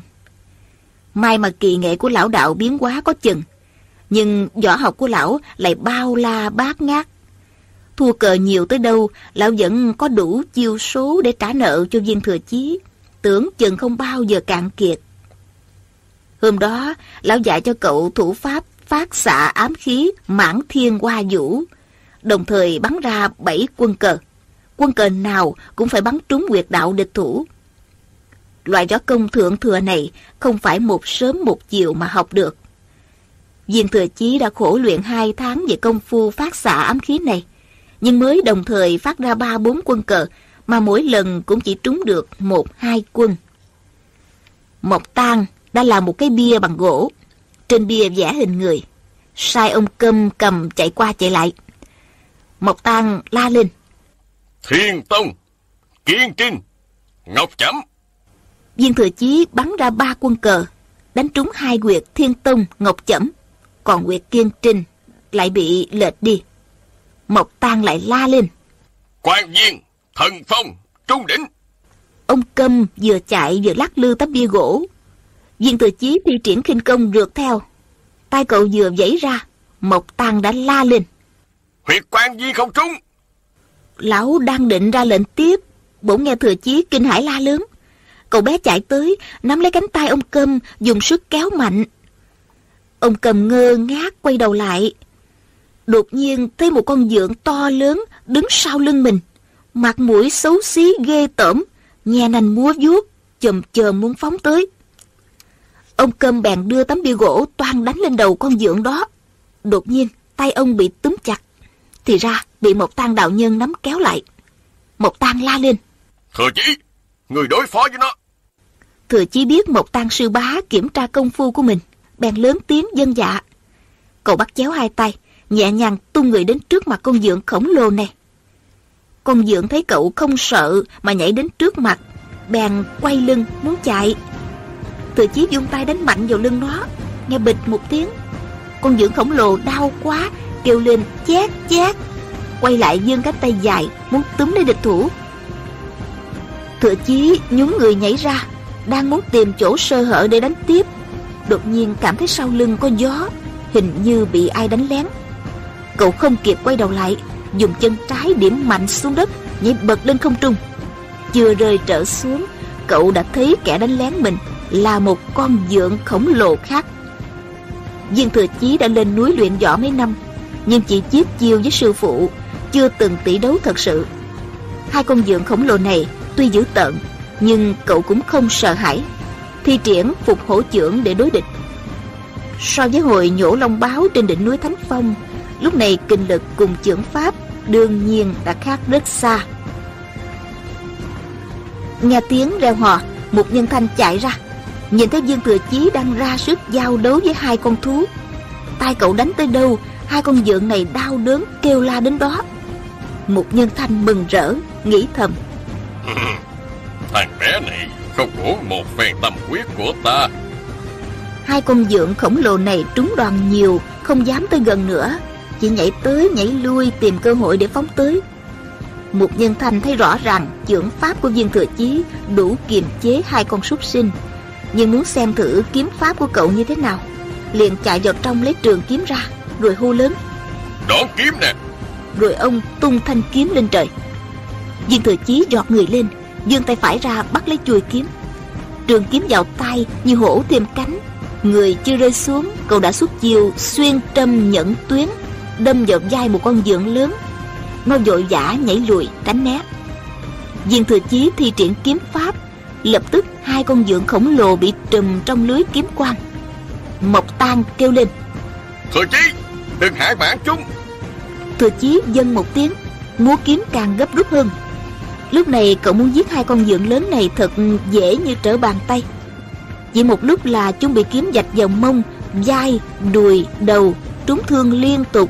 May mà kỳ nghệ của lão đạo biến quá có chừng, nhưng võ học của lão lại bao la bát ngát. Thua cờ nhiều tới đâu, lão vẫn có đủ chiêu số để trả nợ cho viên thừa chí, tưởng chừng không bao giờ cạn kiệt. Hôm đó, lão dạy cho cậu thủ pháp phát xạ ám khí mãn thiên hoa vũ, đồng thời bắn ra bảy quân cờ. Quân cờ nào cũng phải bắn trúng quyệt đạo địch thủ. Loại võ công thượng thừa này không phải một sớm một chiều mà học được. Viên thừa chí đã khổ luyện hai tháng về công phu phát xạ ám khí này, nhưng mới đồng thời phát ra ba bốn quân cờ, mà mỗi lần cũng chỉ trúng được một hai quân. Mộc Tang đã làm một cái bia bằng gỗ, trên bia vẽ hình người. Sai ông câm cầm chạy qua chạy lại. Mộc Tang la lên. Thiên Tông, Kiên Trinh, Ngọc Chấm. Viên Thừa Chí bắn ra ba quân cờ, đánh trúng hai quyệt Thiên Tông, Ngọc Chẩm, còn quyệt Kiên Trinh lại bị lệch đi. Mộc Tang lại la lên. Quan viên, thần phong, trung đỉnh. Ông Câm vừa chạy vừa lắc lư tấm bia gỗ. Viên Thừa Chí thi triển khinh công rượt theo. Tay cậu vừa vẫy ra, Mộc Tang đã la lên. Huyệt quan viên không trúng. Lão đang định ra lệnh tiếp, bỗng nghe Thừa Chí kinh hãi la lớn. Cậu bé chạy tới, nắm lấy cánh tay ông Câm, dùng sức kéo mạnh. Ông Cầm ngơ ngác quay đầu lại. Đột nhiên thấy một con dượng to lớn đứng sau lưng mình. Mặt mũi xấu xí ghê tởm, nhè nành múa vuốt, chồm chồm muốn phóng tới. Ông Câm bèn đưa tấm bia gỗ toan đánh lên đầu con dượng đó. Đột nhiên, tay ông bị túm chặt. Thì ra, bị một tang đạo nhân nắm kéo lại. Một tang la lên. Thừa chí, người đối phó với nó. Thừa chí biết một tang sư bá kiểm tra công phu của mình. Bèn lớn tiếng dân dạ. Cậu bắt chéo hai tay, nhẹ nhàng tung người đến trước mặt con dượng khổng lồ này. Con dượng thấy cậu không sợ mà nhảy đến trước mặt, bèn quay lưng muốn chạy. Thừa chí dung tay đánh mạnh vào lưng nó, nghe bịch một tiếng. Con dượng khổng lồ đau quá, kêu lên chét chét. Quay lại giương cánh tay dài, muốn túm lấy địch thủ. Thừa chí nhún người nhảy ra, đang muốn tìm chỗ sơ hở để đánh tiếp. Đột nhiên cảm thấy sau lưng có gió, hình như bị ai đánh lén. Cậu không kịp quay đầu lại, dùng chân trái điểm mạnh xuống đất, nhảy bật lên không trung. Chưa rơi trở xuống, cậu đã thấy kẻ đánh lén mình là một con dượng khổng lồ khác. Viên Thừa Chí đã lên núi luyện võ mấy năm, nhưng chỉ chiếc chiêu với sư phụ, chưa từng tỷ đấu thật sự. Hai con dượng khổng lồ này tuy dữ tợn, nhưng cậu cũng không sợ hãi. Thi triển phục hổ trưởng để đối địch. So với hồi nhổ long báo trên đỉnh núi Thánh Phong, lúc này kinh lực cùng trưởng pháp đương nhiên đã khác rất xa. Nghe tiếng reo hò, một nhân thanh chạy ra, nhìn thấy Dương Thừa Chí đang ra sức giao đấu với hai con thú. tay cậu đánh tới đâu, hai con dượng này đau đớn kêu la đến đó. Một nhân thanh mừng rỡ, nghĩ thầm. Thằng bé này không uổng một phen tâm quyết của ta. Hai con dượng khổng lồ này trúng đoàn nhiều, không dám tới gần nữa, chỉ nhảy tới nhảy lui tìm cơ hội để phóng tới. Một nhân thanh thấy rõ ràng trưởng pháp của viên thừa chí đủ kiềm chế hai con súc sinh, nhưng muốn xem thử kiếm pháp của cậu như thế nào, liền chạy vào trong lấy trường kiếm ra, rồi hô lớn. Đón kiếm nè! Rồi ông tung thanh kiếm lên trời. Viên thừa chí giọt người lên, giương tay phải ra bắt lấy chuôi kiếm. Trường kiếm vào tay như hổ thêm cánh, người chưa rơi xuống, cậu đã xuất chiêu xuyên trâm nhẫn tuyến, đâm vào vai một con dượng lớn. Nó vội vã nhảy lùi tránh né. Viên thừa chí thi triển kiếm pháp, lập tức hai con dượng khổng lồ bị trùm trong lưới kiếm quang. Mộc Tan kêu lên. Thừa chí, đừng hại mạng chúng. Thừa chí dâng một tiếng, múa kiếm càng gấp rút hơn. Lúc này cậu muốn giết hai con dượng lớn này thật dễ như trở bàn tay. Chỉ một lúc là chúng bị kiếm dạch vào mông, vai, đùi, đầu, trúng thương liên tục.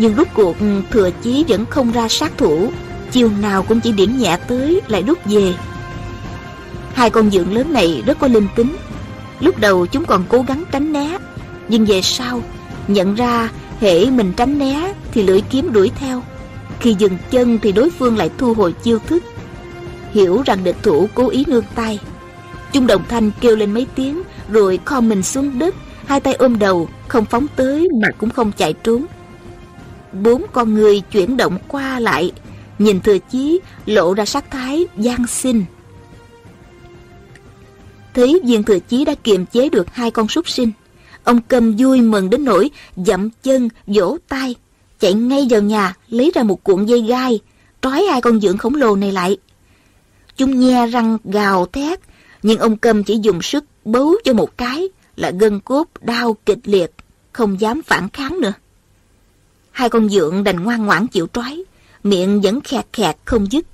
Nhưng rút cuộc ừ, thừa chí vẫn không ra sát thủ. Chiều nào cũng chỉ điểm nhẹ tới, Lại rút về. Hai con dượng lớn này rất có linh tính. Lúc đầu chúng còn cố gắng tránh né, Nhưng về sau, Nhận ra hệ mình tránh né Thì lưỡi kiếm đuổi theo. Khi dừng chân thì đối phương lại thu hồi chiêu thức. Hiểu rằng địch thủ cố ý nương tay. Trung đồng thanh kêu lên mấy tiếng, Rồi kho mình xuống đất. Hai tay ôm đầu, Không phóng tới mà cũng không chạy trốn. Bốn con người chuyển động qua lại Nhìn thừa chí lộ ra sắc thái gian sinh. Thấy viên thừa chí đã kiềm chế được hai con súc sinh Ông cầm vui mừng đến nỗi dậm chân, vỗ tay Chạy ngay vào nhà lấy ra một cuộn dây gai Trói hai con dưỡng khổng lồ này lại. Chúng nhe răng gào thét Nhưng ông cầm chỉ dùng sức bấu cho một cái Là gân cốt đau kịch liệt Không dám phản kháng nữa. Hai con dượng đành ngoan ngoãn chịu trói Miệng vẫn khẹt khẹt không dứt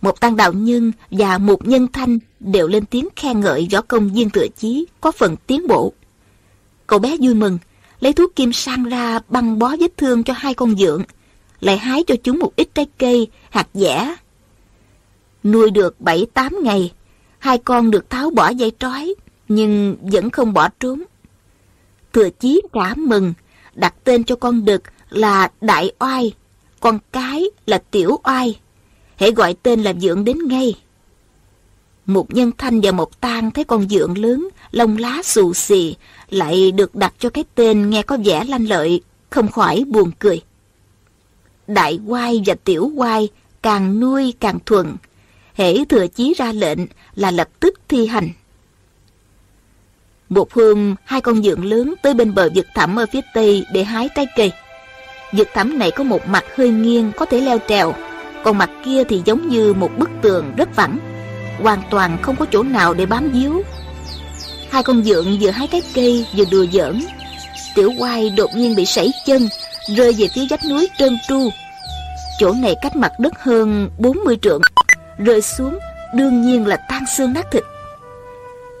một tăng đạo nhân và một nhân thanh đều lên tiếng khen ngợi võ công viên Tựa chí có phần tiến bộ. Cậu bé vui mừng, lấy thuốc kim sang ra băng bó vết thương cho hai con dượng, lại hái cho chúng một ít trái cây, hạt dẻ. Nuôi được bảy tám ngày, hai con được tháo bỏ dây trói, nhưng vẫn không bỏ trốn. Thừa chí cả mừng, đặt tên cho con đực là Đại Oai, con cái là Tiểu Oai hãy gọi tên là dượng đến ngay. Một nhân thanh và một tang thấy con dượng lớn, lông lá xù xì, lại được đặt cho cái tên nghe có vẻ lanh lợi, không khỏi buồn cười. Đại quai và tiểu quai càng nuôi càng thuận. hễ thừa chí ra lệnh là lập tức thi hành. Một hôm, hai con dượng lớn tới bên bờ vực thẳm ở phía tây để hái trái cây. Vực thẳm này có một mặt hơi nghiêng có thể leo trèo, còn mặt kia thì giống như một bức tường rất phẳng hoàn toàn không có chỗ nào để bám víu. Hai con dượng vừa hái trái cây vừa đùa giỡn. Tiểu quai đột nhiên bị sảy chân rơi về phía vách núi trơn tru. Chỗ này cách mặt đất hơn 40 trượng rơi xuống đương nhiên là tan xương nát thịt.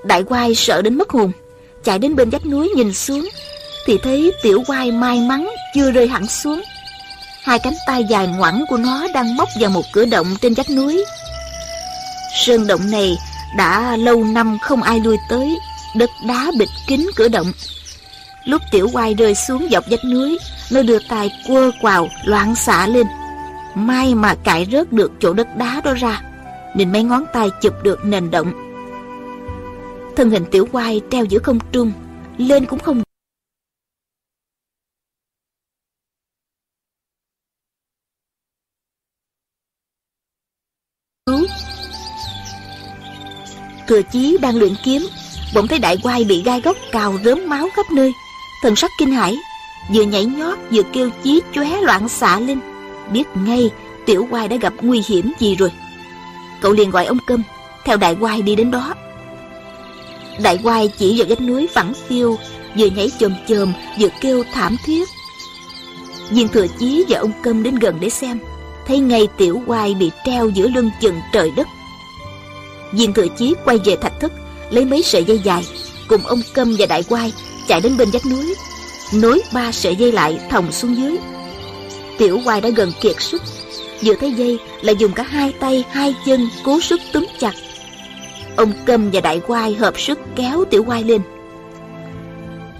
Đại quai sợ đến mất hồn chạy đến bên vách núi nhìn xuống thì thấy tiểu quai may mắn chưa rơi hẳn xuống Hai cánh tay dài ngoẳng của nó đang móc vào một cửa động trên vách núi. Sơn động này đã lâu năm không ai lui tới, đất đá bịt kín cửa động. Lúc tiểu quai rơi xuống dọc vách núi, nó đưa tay quơ quào loạn xạ lên. May mà cãi rớt được chỗ đất đá đó ra, nên mấy ngón tay chụp được nền động. Thân hình tiểu quai treo giữa không trung, lên cũng không Thừa chí đang luyện kiếm Bỗng thấy đại quai bị gai góc cào rớm máu khắp nơi. Thần sắc kinh hãi Vừa nhảy nhót vừa kêu chí chóe loạn xạ lên. Biết ngay tiểu quai đã gặp nguy hiểm gì rồi. Cậu liền gọi ông Câm Theo đại quai đi đến đó. Đại quai chỉ vào vách núi phẳng siêu Vừa nhảy chồm chồm, Vừa kêu thảm thiết. Viên thừa chí và ông Câm đến gần để xem, Thấy ngay tiểu quai bị treo giữa lưng chừng trời đất. Viên thừa chí quay về thạch thất, Lấy mấy sợi dây dài, Cùng ông Câm và đại quai Chạy đến bên vách núi, Nối ba sợi dây lại thòng xuống dưới. Tiểu quai đã gần kiệt sức, Vừa thấy dây là dùng cả hai tay, Hai chân cố sức túm chặt. Ông Câm và đại quai hợp sức kéo tiểu quai lên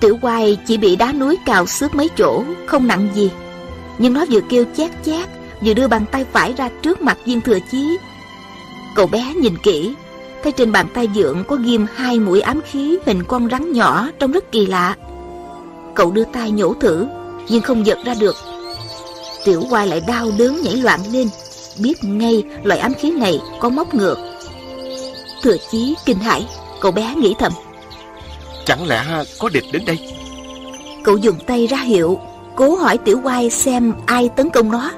Tiểu quai chỉ bị đá núi cào xước mấy chỗ Không nặng gì Nhưng nó vừa kêu chát chát Vừa đưa bàn tay phải ra trước mặt viên thừa chí Cậu bé nhìn kỹ Thấy trên bàn tay dượng có ghim hai mũi ám khí hình con rắn nhỏ trông rất kỳ lạ. Cậu đưa tay nhổ thử, nhưng không giật ra được. Tiểu quai lại đau đớn nhảy loạn lên, biết ngay loại ám khí này có móc ngược. Thừa chí kinh hãi, cậu bé nghĩ thầm. Chẳng lẽ có địch đến đây? Cậu dùng tay ra hiệu, cố hỏi tiểu quai xem ai tấn công nó.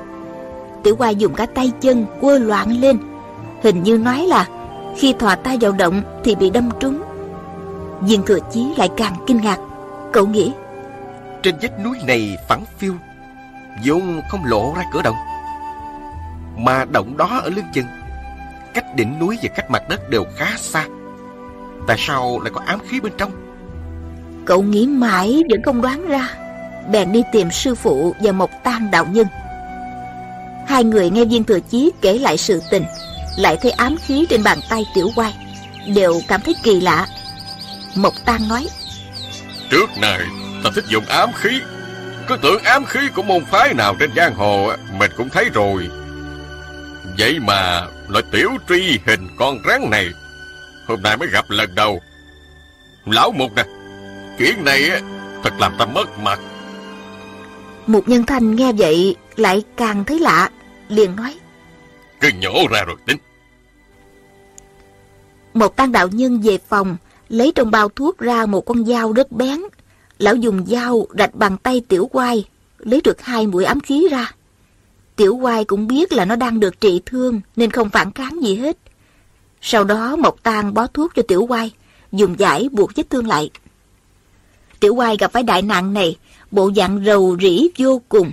Tiểu quai dùng cả tay chân quơ loạn lên, hình như nói là khi thò tay vào động thì bị đâm trúng Viên thừa chí lại càng kinh ngạc Cậu nghĩ Trên vách núi này phẳng phiêu vốn không lộ ra cửa động Mà động đó ở lưng chừng Cách đỉnh núi và cách mặt đất đều khá xa Tại sao lại có ám khí bên trong Cậu nghĩ mãi vẫn không đoán ra bèn đi tìm sư phụ và Mộc Tan đạo nhân. Hai người nghe viên thừa chí kể lại sự tình, lại thấy ám khí trên bàn tay tiểu quay, đều cảm thấy kỳ lạ. Mộc Tan nói: Trước này ta thích dùng ám khí, cứ tưởng ám khí của môn phái nào trên giang hồ mình cũng thấy rồi. Vậy mà loại tiểu tri hình con rắn này hôm nay mới gặp lần đầu. Lão Mục nè, chuyện này thật làm ta mất mặt. Mục Nhân Thanh nghe vậy lại càng thấy lạ, liền nói. Cứ nhổ ra rồi tính. Một tăng đạo nhân về phòng, lấy trong bao thuốc ra một con dao rất bén. Lão dùng dao rạch bằng tay tiểu quai, lấy được hai mũi ám khí ra. Tiểu quai cũng biết là nó đang được trị thương nên không phản kháng gì hết. Sau đó Mộc Tan bó thuốc cho tiểu quai, dùng giải buộc vết thương lại. Tiểu quai gặp phải đại nạn này, bộ dạng rầu rĩ vô cùng.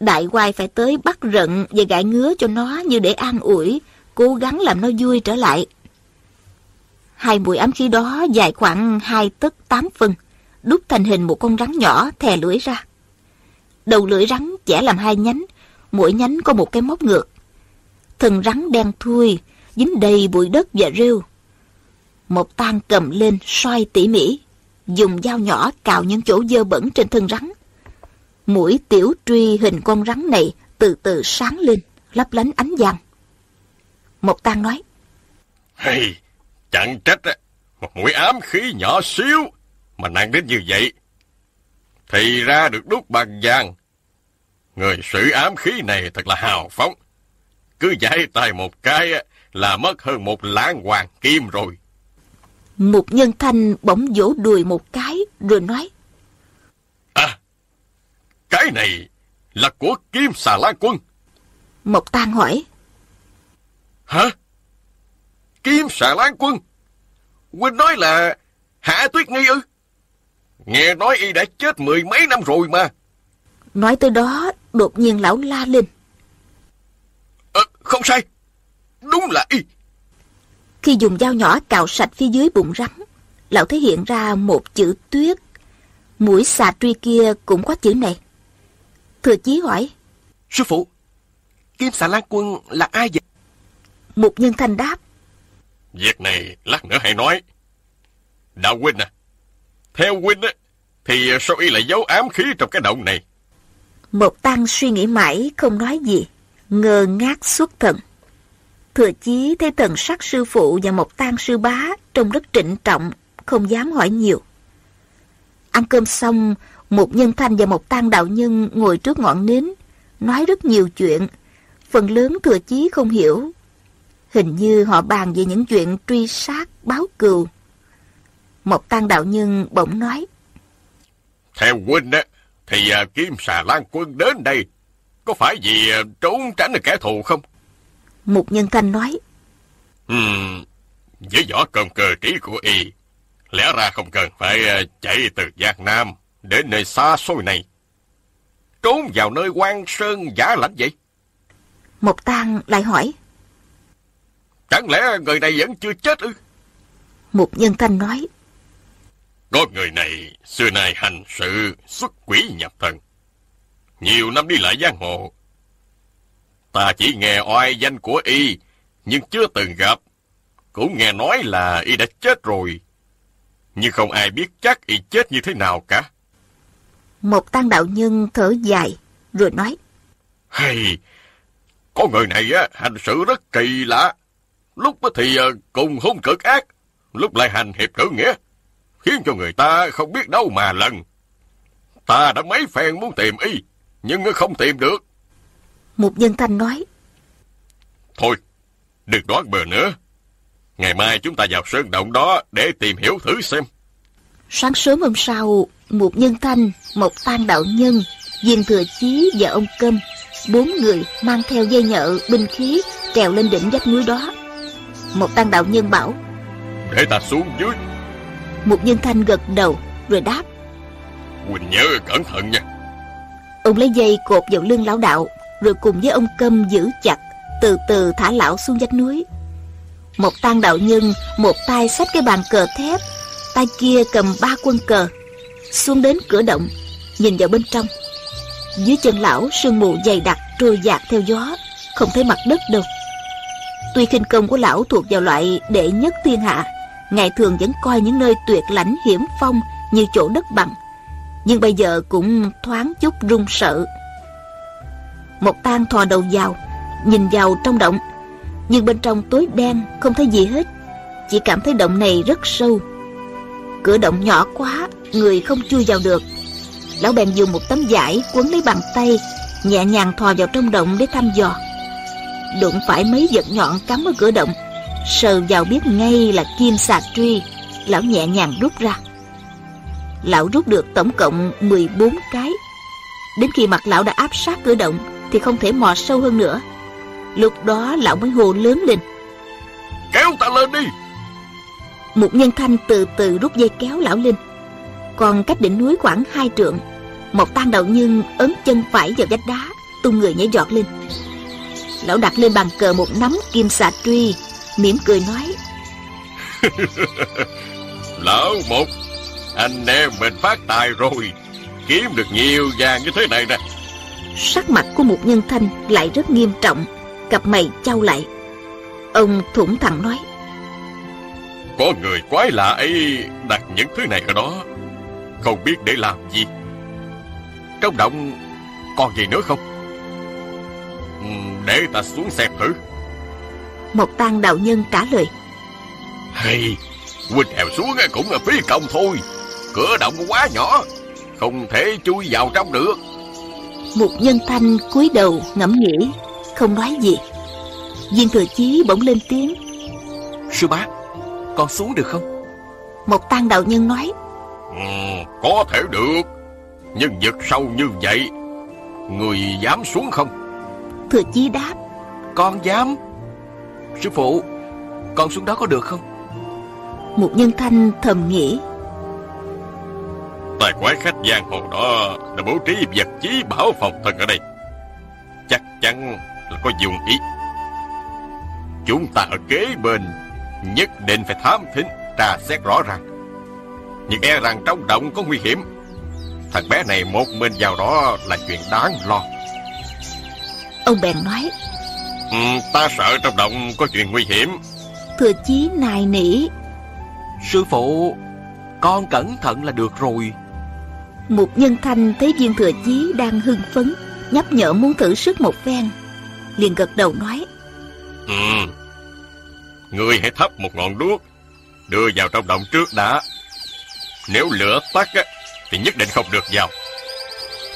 Đại quai phải tới bắt rận và gãi ngứa cho nó như để an ủi, cố gắng làm nó vui trở lại. Hai mũi ám khí đó dài khoảng hai tấc tám phân, đúc thành hình một con rắn nhỏ thè lưỡi ra. Đầu lưỡi rắn chẻ làm hai nhánh, mỗi nhánh có một cái móc ngược. Thân rắn đen thui, dính đầy bụi đất và rêu. Một tang cầm lên xoay tỉ mỉ, dùng dao nhỏ cào những chỗ dơ bẩn trên thân rắn. Mũi tiểu truy hình con rắn này từ từ sáng lên, lấp lánh ánh vàng. Một tang nói, Hey, chẳng trách á, một mũi ám khí nhỏ xíu mà nặng đến như vậy. Thì ra được đúc bằng vàng. Người sử ám khí này thật là hào phóng. Cứ giải tay một cái là mất hơn một lãng hoàng kim rồi. Mục nhân thanh bỗng vỗ đùi một cái rồi nói. À, cái này là của Kim Xà Lan Quân. Mộc Tan hỏi. Hả? Kim Xà Lan Quân? Huynh nói là Hạ Tuyết Nghi ư? Nghe nói y đã chết mười mấy năm rồi mà. Nói tới đó, đột nhiên lão la lên. À, không sai. Đúng là y. Khi dùng dao nhỏ cạo sạch phía dưới bụng rắn, lão thấy hiện ra một chữ tuyết. Mũi xà truy kia cũng có chữ này. Thừa chí hỏi. Sư phụ, Kim xà lan quân là ai vậy? Một nhân thanh đáp. Việc này lát nữa hãy nói. Đạo huynh à, theo huynh á, thì sao y lại giấu ám khí trong cái động này? Một tăng suy nghĩ mãi không nói gì, ngơ ngác xuất thần. Thừa chí thấy thần sắc sư phụ và một tang sư bá trông rất trịnh trọng, không dám hỏi nhiều. Ăn cơm xong, một nhân thanh và một tang đạo nhân ngồi trước ngọn nến, nói rất nhiều chuyện. Phần lớn thừa chí không hiểu. Hình như họ bàn về những chuyện truy sát, báo cừu. Một tang đạo nhân bỗng nói. Theo huynh á, thì à, Kim Xà Lan Quân đến đây, có phải vì à, trốn tránh được kẻ thù không? Mục Nhân Thanh nói. Ừm, với võ công cơ trí của y, lẽ ra không cần phải à, chạy từ Giang Nam đến nơi xa xôi này. Trốn vào nơi quan sơn giả lãnh vậy? Một tang lại hỏi. Chẳng lẽ người này vẫn chưa chết ư? Mục Nhân Thanh nói. Có người này xưa nay hành sự xuất quỷ nhập thần. Nhiều năm đi lại giang hồ. Ta chỉ nghe oai danh của y, nhưng chưa từng gặp. Cũng nghe nói là y đã chết rồi. Nhưng không ai biết chắc y chết như thế nào cả. Một tăng đạo nhân thở dài, rồi nói. Hay, có người này á, hành sự rất kỳ lạ. Lúc thì ờ, cùng hung cực ác, lúc lại hành hiệp trưởng nghĩa khiến cho người ta không biết đâu mà lần. Ta đã mấy phen muốn tìm y, nhưng không tìm được. Một nhân thanh nói. Thôi, đừng đoán bờ nữa. Ngày mai chúng ta vào sơn động đó để tìm hiểu thử xem. Sáng sớm hôm sau, một nhân thanh, một tan đạo nhân, viên thừa chí và ông câm, bốn người mang theo dây nhợ, binh khí, trèo lên đỉnh vách núi đó. Một tăng đạo nhân bảo, Để ta xuống dưới, một nhân thanh gật đầu, rồi đáp. Quỳnh nhớ cẩn thận nha. Ông lấy dây cột vào lưng lão đạo, rồi cùng với ông câm giữ chặt, từ từ thả lão xuống vách núi. Một tang đạo nhân, một tay xách cái bàn cờ thép, tay kia cầm ba quân cờ, xuống đến cửa động, Nhìn vào bên trong Dưới chân lão sương mù dày đặc trôi dạt theo gió Không thấy mặt đất đâu Tuy khinh công của lão thuộc vào loại đệ nhất thiên hạ ngày thường vẫn coi những nơi tuyệt lãnh hiểm phong Như chỗ đất bằng, Nhưng bây giờ cũng thoáng chút run sợ. Một tang thò đầu vào, Nhìn vào trong động, Nhưng bên trong tối đen Không thấy gì hết, Chỉ cảm thấy động này rất sâu. Cửa động nhỏ quá, Người không chui vào được. Lão bèn dùng một tấm vải quấn lấy bàn tay, Nhẹ nhàng thò vào trong động để thăm dò. Đụng phải mấy vật nhọn cắm ở cửa động Sờ vào biết ngay là kim xà truy. Lão nhẹ nhàng rút ra. Lão rút được tổng cộng 14 cái. Đến khi mặt lão đã áp sát cửa động Thì không thể mò sâu hơn nữa. Lúc đó lão mới hồ lớn lên. Kéo ta lên đi! Một nhân thanh từ từ rút dây kéo lão lên. Còn cách đỉnh núi khoảng hai trượng. Một tan đầu nhân ấn chân phải vào vách đá Tung người nhảy giọt lên. Lão đặt lên bàn cờ một nắm kim xà truy mỉm cười nói. Lão một Anh em mình phát tài rồi Kiếm được nhiều vàng như thế này nè. Sắc mặt của một nhân thanh lại rất nghiêm trọng Cặp mày trao lại. Ông thủng thẳng nói. Có người quái lạ ấy đặt những thứ này ở đó Không biết để làm gì. Trong động còn gì nữa không? Ừ, Để ta xuống xem thử Một tang đạo nhân trả lời. Hay Huynh hèo xuống cũng là phí công thôi. Cửa động quá nhỏ Không thể chui vào trong được. Một nhân thanh cúi đầu ngẫm nghĩ Không nói gì. Viên thừa chí bỗng lên tiếng. Sư bá Con xuống được không? Một tang đạo nhân nói. Ừ, Có thể được. Nhưng vực sâu như vậy Người dám xuống không? Thừa chí đáp. Con dám Sư phụ Con xuống đó có được không? Một nhân thanh thầm nghĩ. Tài quái khách giang hồ đó Đã bố trí vật chí bảo phòng thân ở đây. Chắc chắn là có dùng ý. Chúng ta ở kế bên Nhất định phải thám thính Trà xét rõ ràng. Nhưng e rằng trong động có nguy hiểm. Thằng bé này một mình vào đó Là chuyện đáng lo. Ông bèn nói ừ, Ta sợ trong động có chuyện nguy hiểm. Thừa chí nài nỉ. Sư phụ Con cẩn thận là được rồi. Một nhân thanh thấy viên thừa chí đang hưng phấn Nhấp nhở muốn thử sức một phen liền gật đầu nói. Ừ Ngươi hãy thắp một ngọn đuốc Đưa vào trong động trước đã. Nếu lửa tắt á, Thì nhất định không được vào.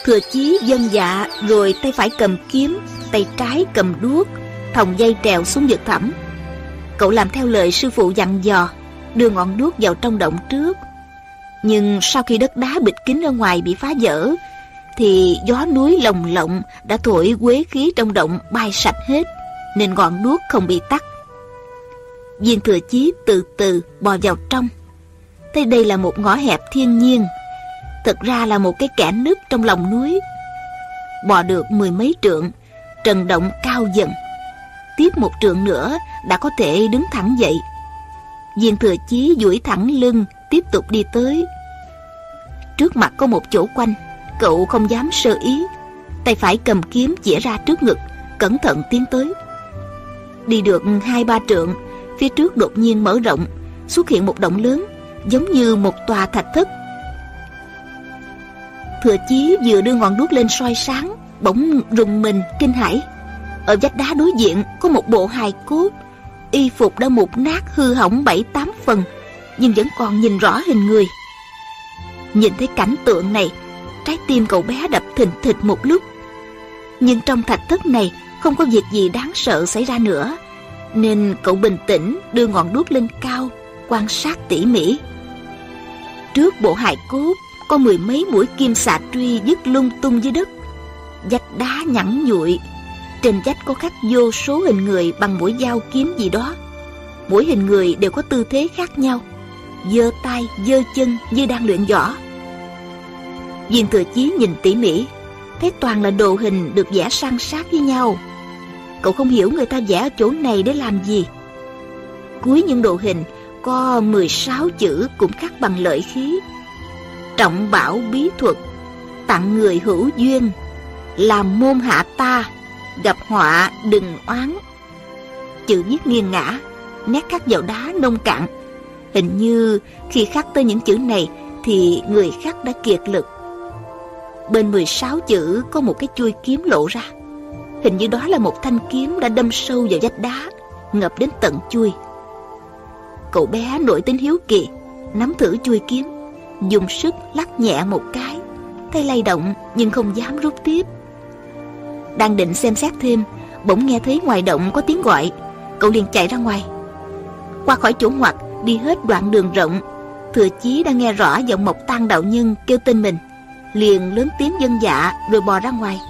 Thừa chí dân dạ Rồi tay phải cầm kiếm Tay trái cầm đuốc Thòng dây trèo xuống vực thẳm. Cậu làm theo lời sư phụ dặn dò, Đưa ngọn đuốc vào trong động trước. Nhưng sau khi đất đá bịt kín ở ngoài bị phá vỡ, Thì gió núi lồng lộng Đã thổi quế khí trong động bay sạch hết, Nên ngọn đuốc không bị tắt. Viên thừa chí từ từ bò vào trong. Thấy đây là một ngõ hẹp thiên nhiên, Thật ra là một cái kẽ nứt trong lòng núi. Bò được mười mấy trượng, Trần động cao dần. Tiếp một trượng nữa Đã có thể đứng thẳng dậy. Viên thừa chí duỗi thẳng lưng, Tiếp tục đi tới. Trước mặt có một chỗ quanh, Cậu không dám sơ ý. Tay phải cầm kiếm chĩa ra trước ngực, Cẩn thận tiến tới. Đi được hai ba trượng, Phía trước đột nhiên mở rộng, Xuất hiện một động lớn, Giống như một tòa thạch thất. Thừa chí vừa đưa ngọn đuốc lên soi sáng, Bỗng rùng mình kinh hãi. Ở vách đá đối diện Có một bộ hài cốt. Y phục đã mục nát hư hỏng bảy tám phần, Nhưng vẫn còn nhìn rõ hình người. Nhìn thấy cảnh tượng này, Trái tim cậu bé đập thình thịch một lúc. Nhưng trong thạch thất này Không có việc gì đáng sợ xảy ra nữa, Nên cậu bình tĩnh đưa ngọn đuốc lên cao, Quan sát tỉ mỉ. Trước bộ hài cốt Có mười mấy mũi kim xạ truy dứt lung tung dưới đất, Vách đá nhẵn nhụi trên vách có khắc vô số hình người Bằng mũi dao kiếm gì đó. Mỗi hình người đều có tư thế khác nhau. Giơ tay, giơ chân như đang luyện võ. Viên thừa chí nhìn tỉ mỉ Thấy toàn là đồ hình được vẽ san sát với nhau. Cậu không hiểu người ta vẽ ở chỗ này để làm gì. Cuối những đồ hình Có 16 chữ cũng khắc bằng lợi khí. Trọng bảo bí thuật tặng người hữu duyên, làm môn hạ ta, gặp họa đừng oán. Chữ viết nghiêng ngã, nét khắc vào đá nông cạn. Hình như khi khắc tới những chữ này thì người khắc đã kiệt lực. Bên 16 chữ có một cái chui kiếm lộ ra. Hình như đó là một thanh kiếm đã đâm sâu vào vách đá, ngập đến tận chui. Cậu bé nổi tính hiếu kỳ, nắm thử chui kiếm, dùng sức lắc nhẹ một cái, tay lay động nhưng không dám rút tiếp. Đang định xem xét thêm, bỗng nghe thấy ngoài động có tiếng gọi, cậu liền chạy ra ngoài. Qua khỏi chỗ ngoặt, đi hết đoạn đường rộng, thừa chí đang nghe rõ giọng mộc tang đạo nhân kêu tên mình, liền lớn tiếng dân dạ rồi bò ra ngoài.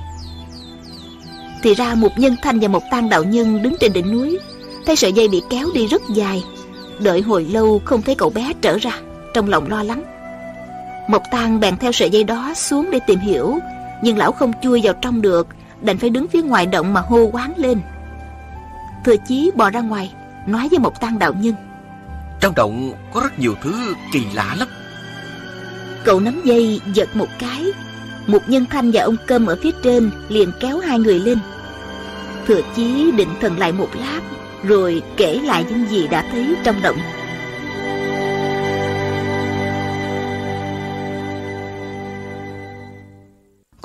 Thì ra một nhân thanh và một tang đạo nhân đứng trên đỉnh núi, thấy sợi dây bị kéo đi rất dài, đợi hồi lâu không thấy cậu bé trở ra, trong lòng lo lắng. Mộc Tang bèn theo sợi dây đó xuống để tìm hiểu, nhưng lão không chui vào trong được, đành phải đứng phía ngoài động mà hô quán lên. Thừa chí bò ra ngoài, nói với Mộc Tang đạo nhân. Trong động có rất nhiều thứ kỳ lạ lắm. Cậu nắm dây giật một cái, một nhân thanh và ông cơm ở phía trên liền kéo hai người lên. Thừa chí định thần lại một lát, rồi kể lại những gì đã thấy trong động.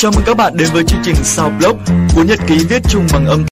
Chào mừng các bạn đến với chương trình Sao Blog, cuốn nhật ký viết chung bằng âm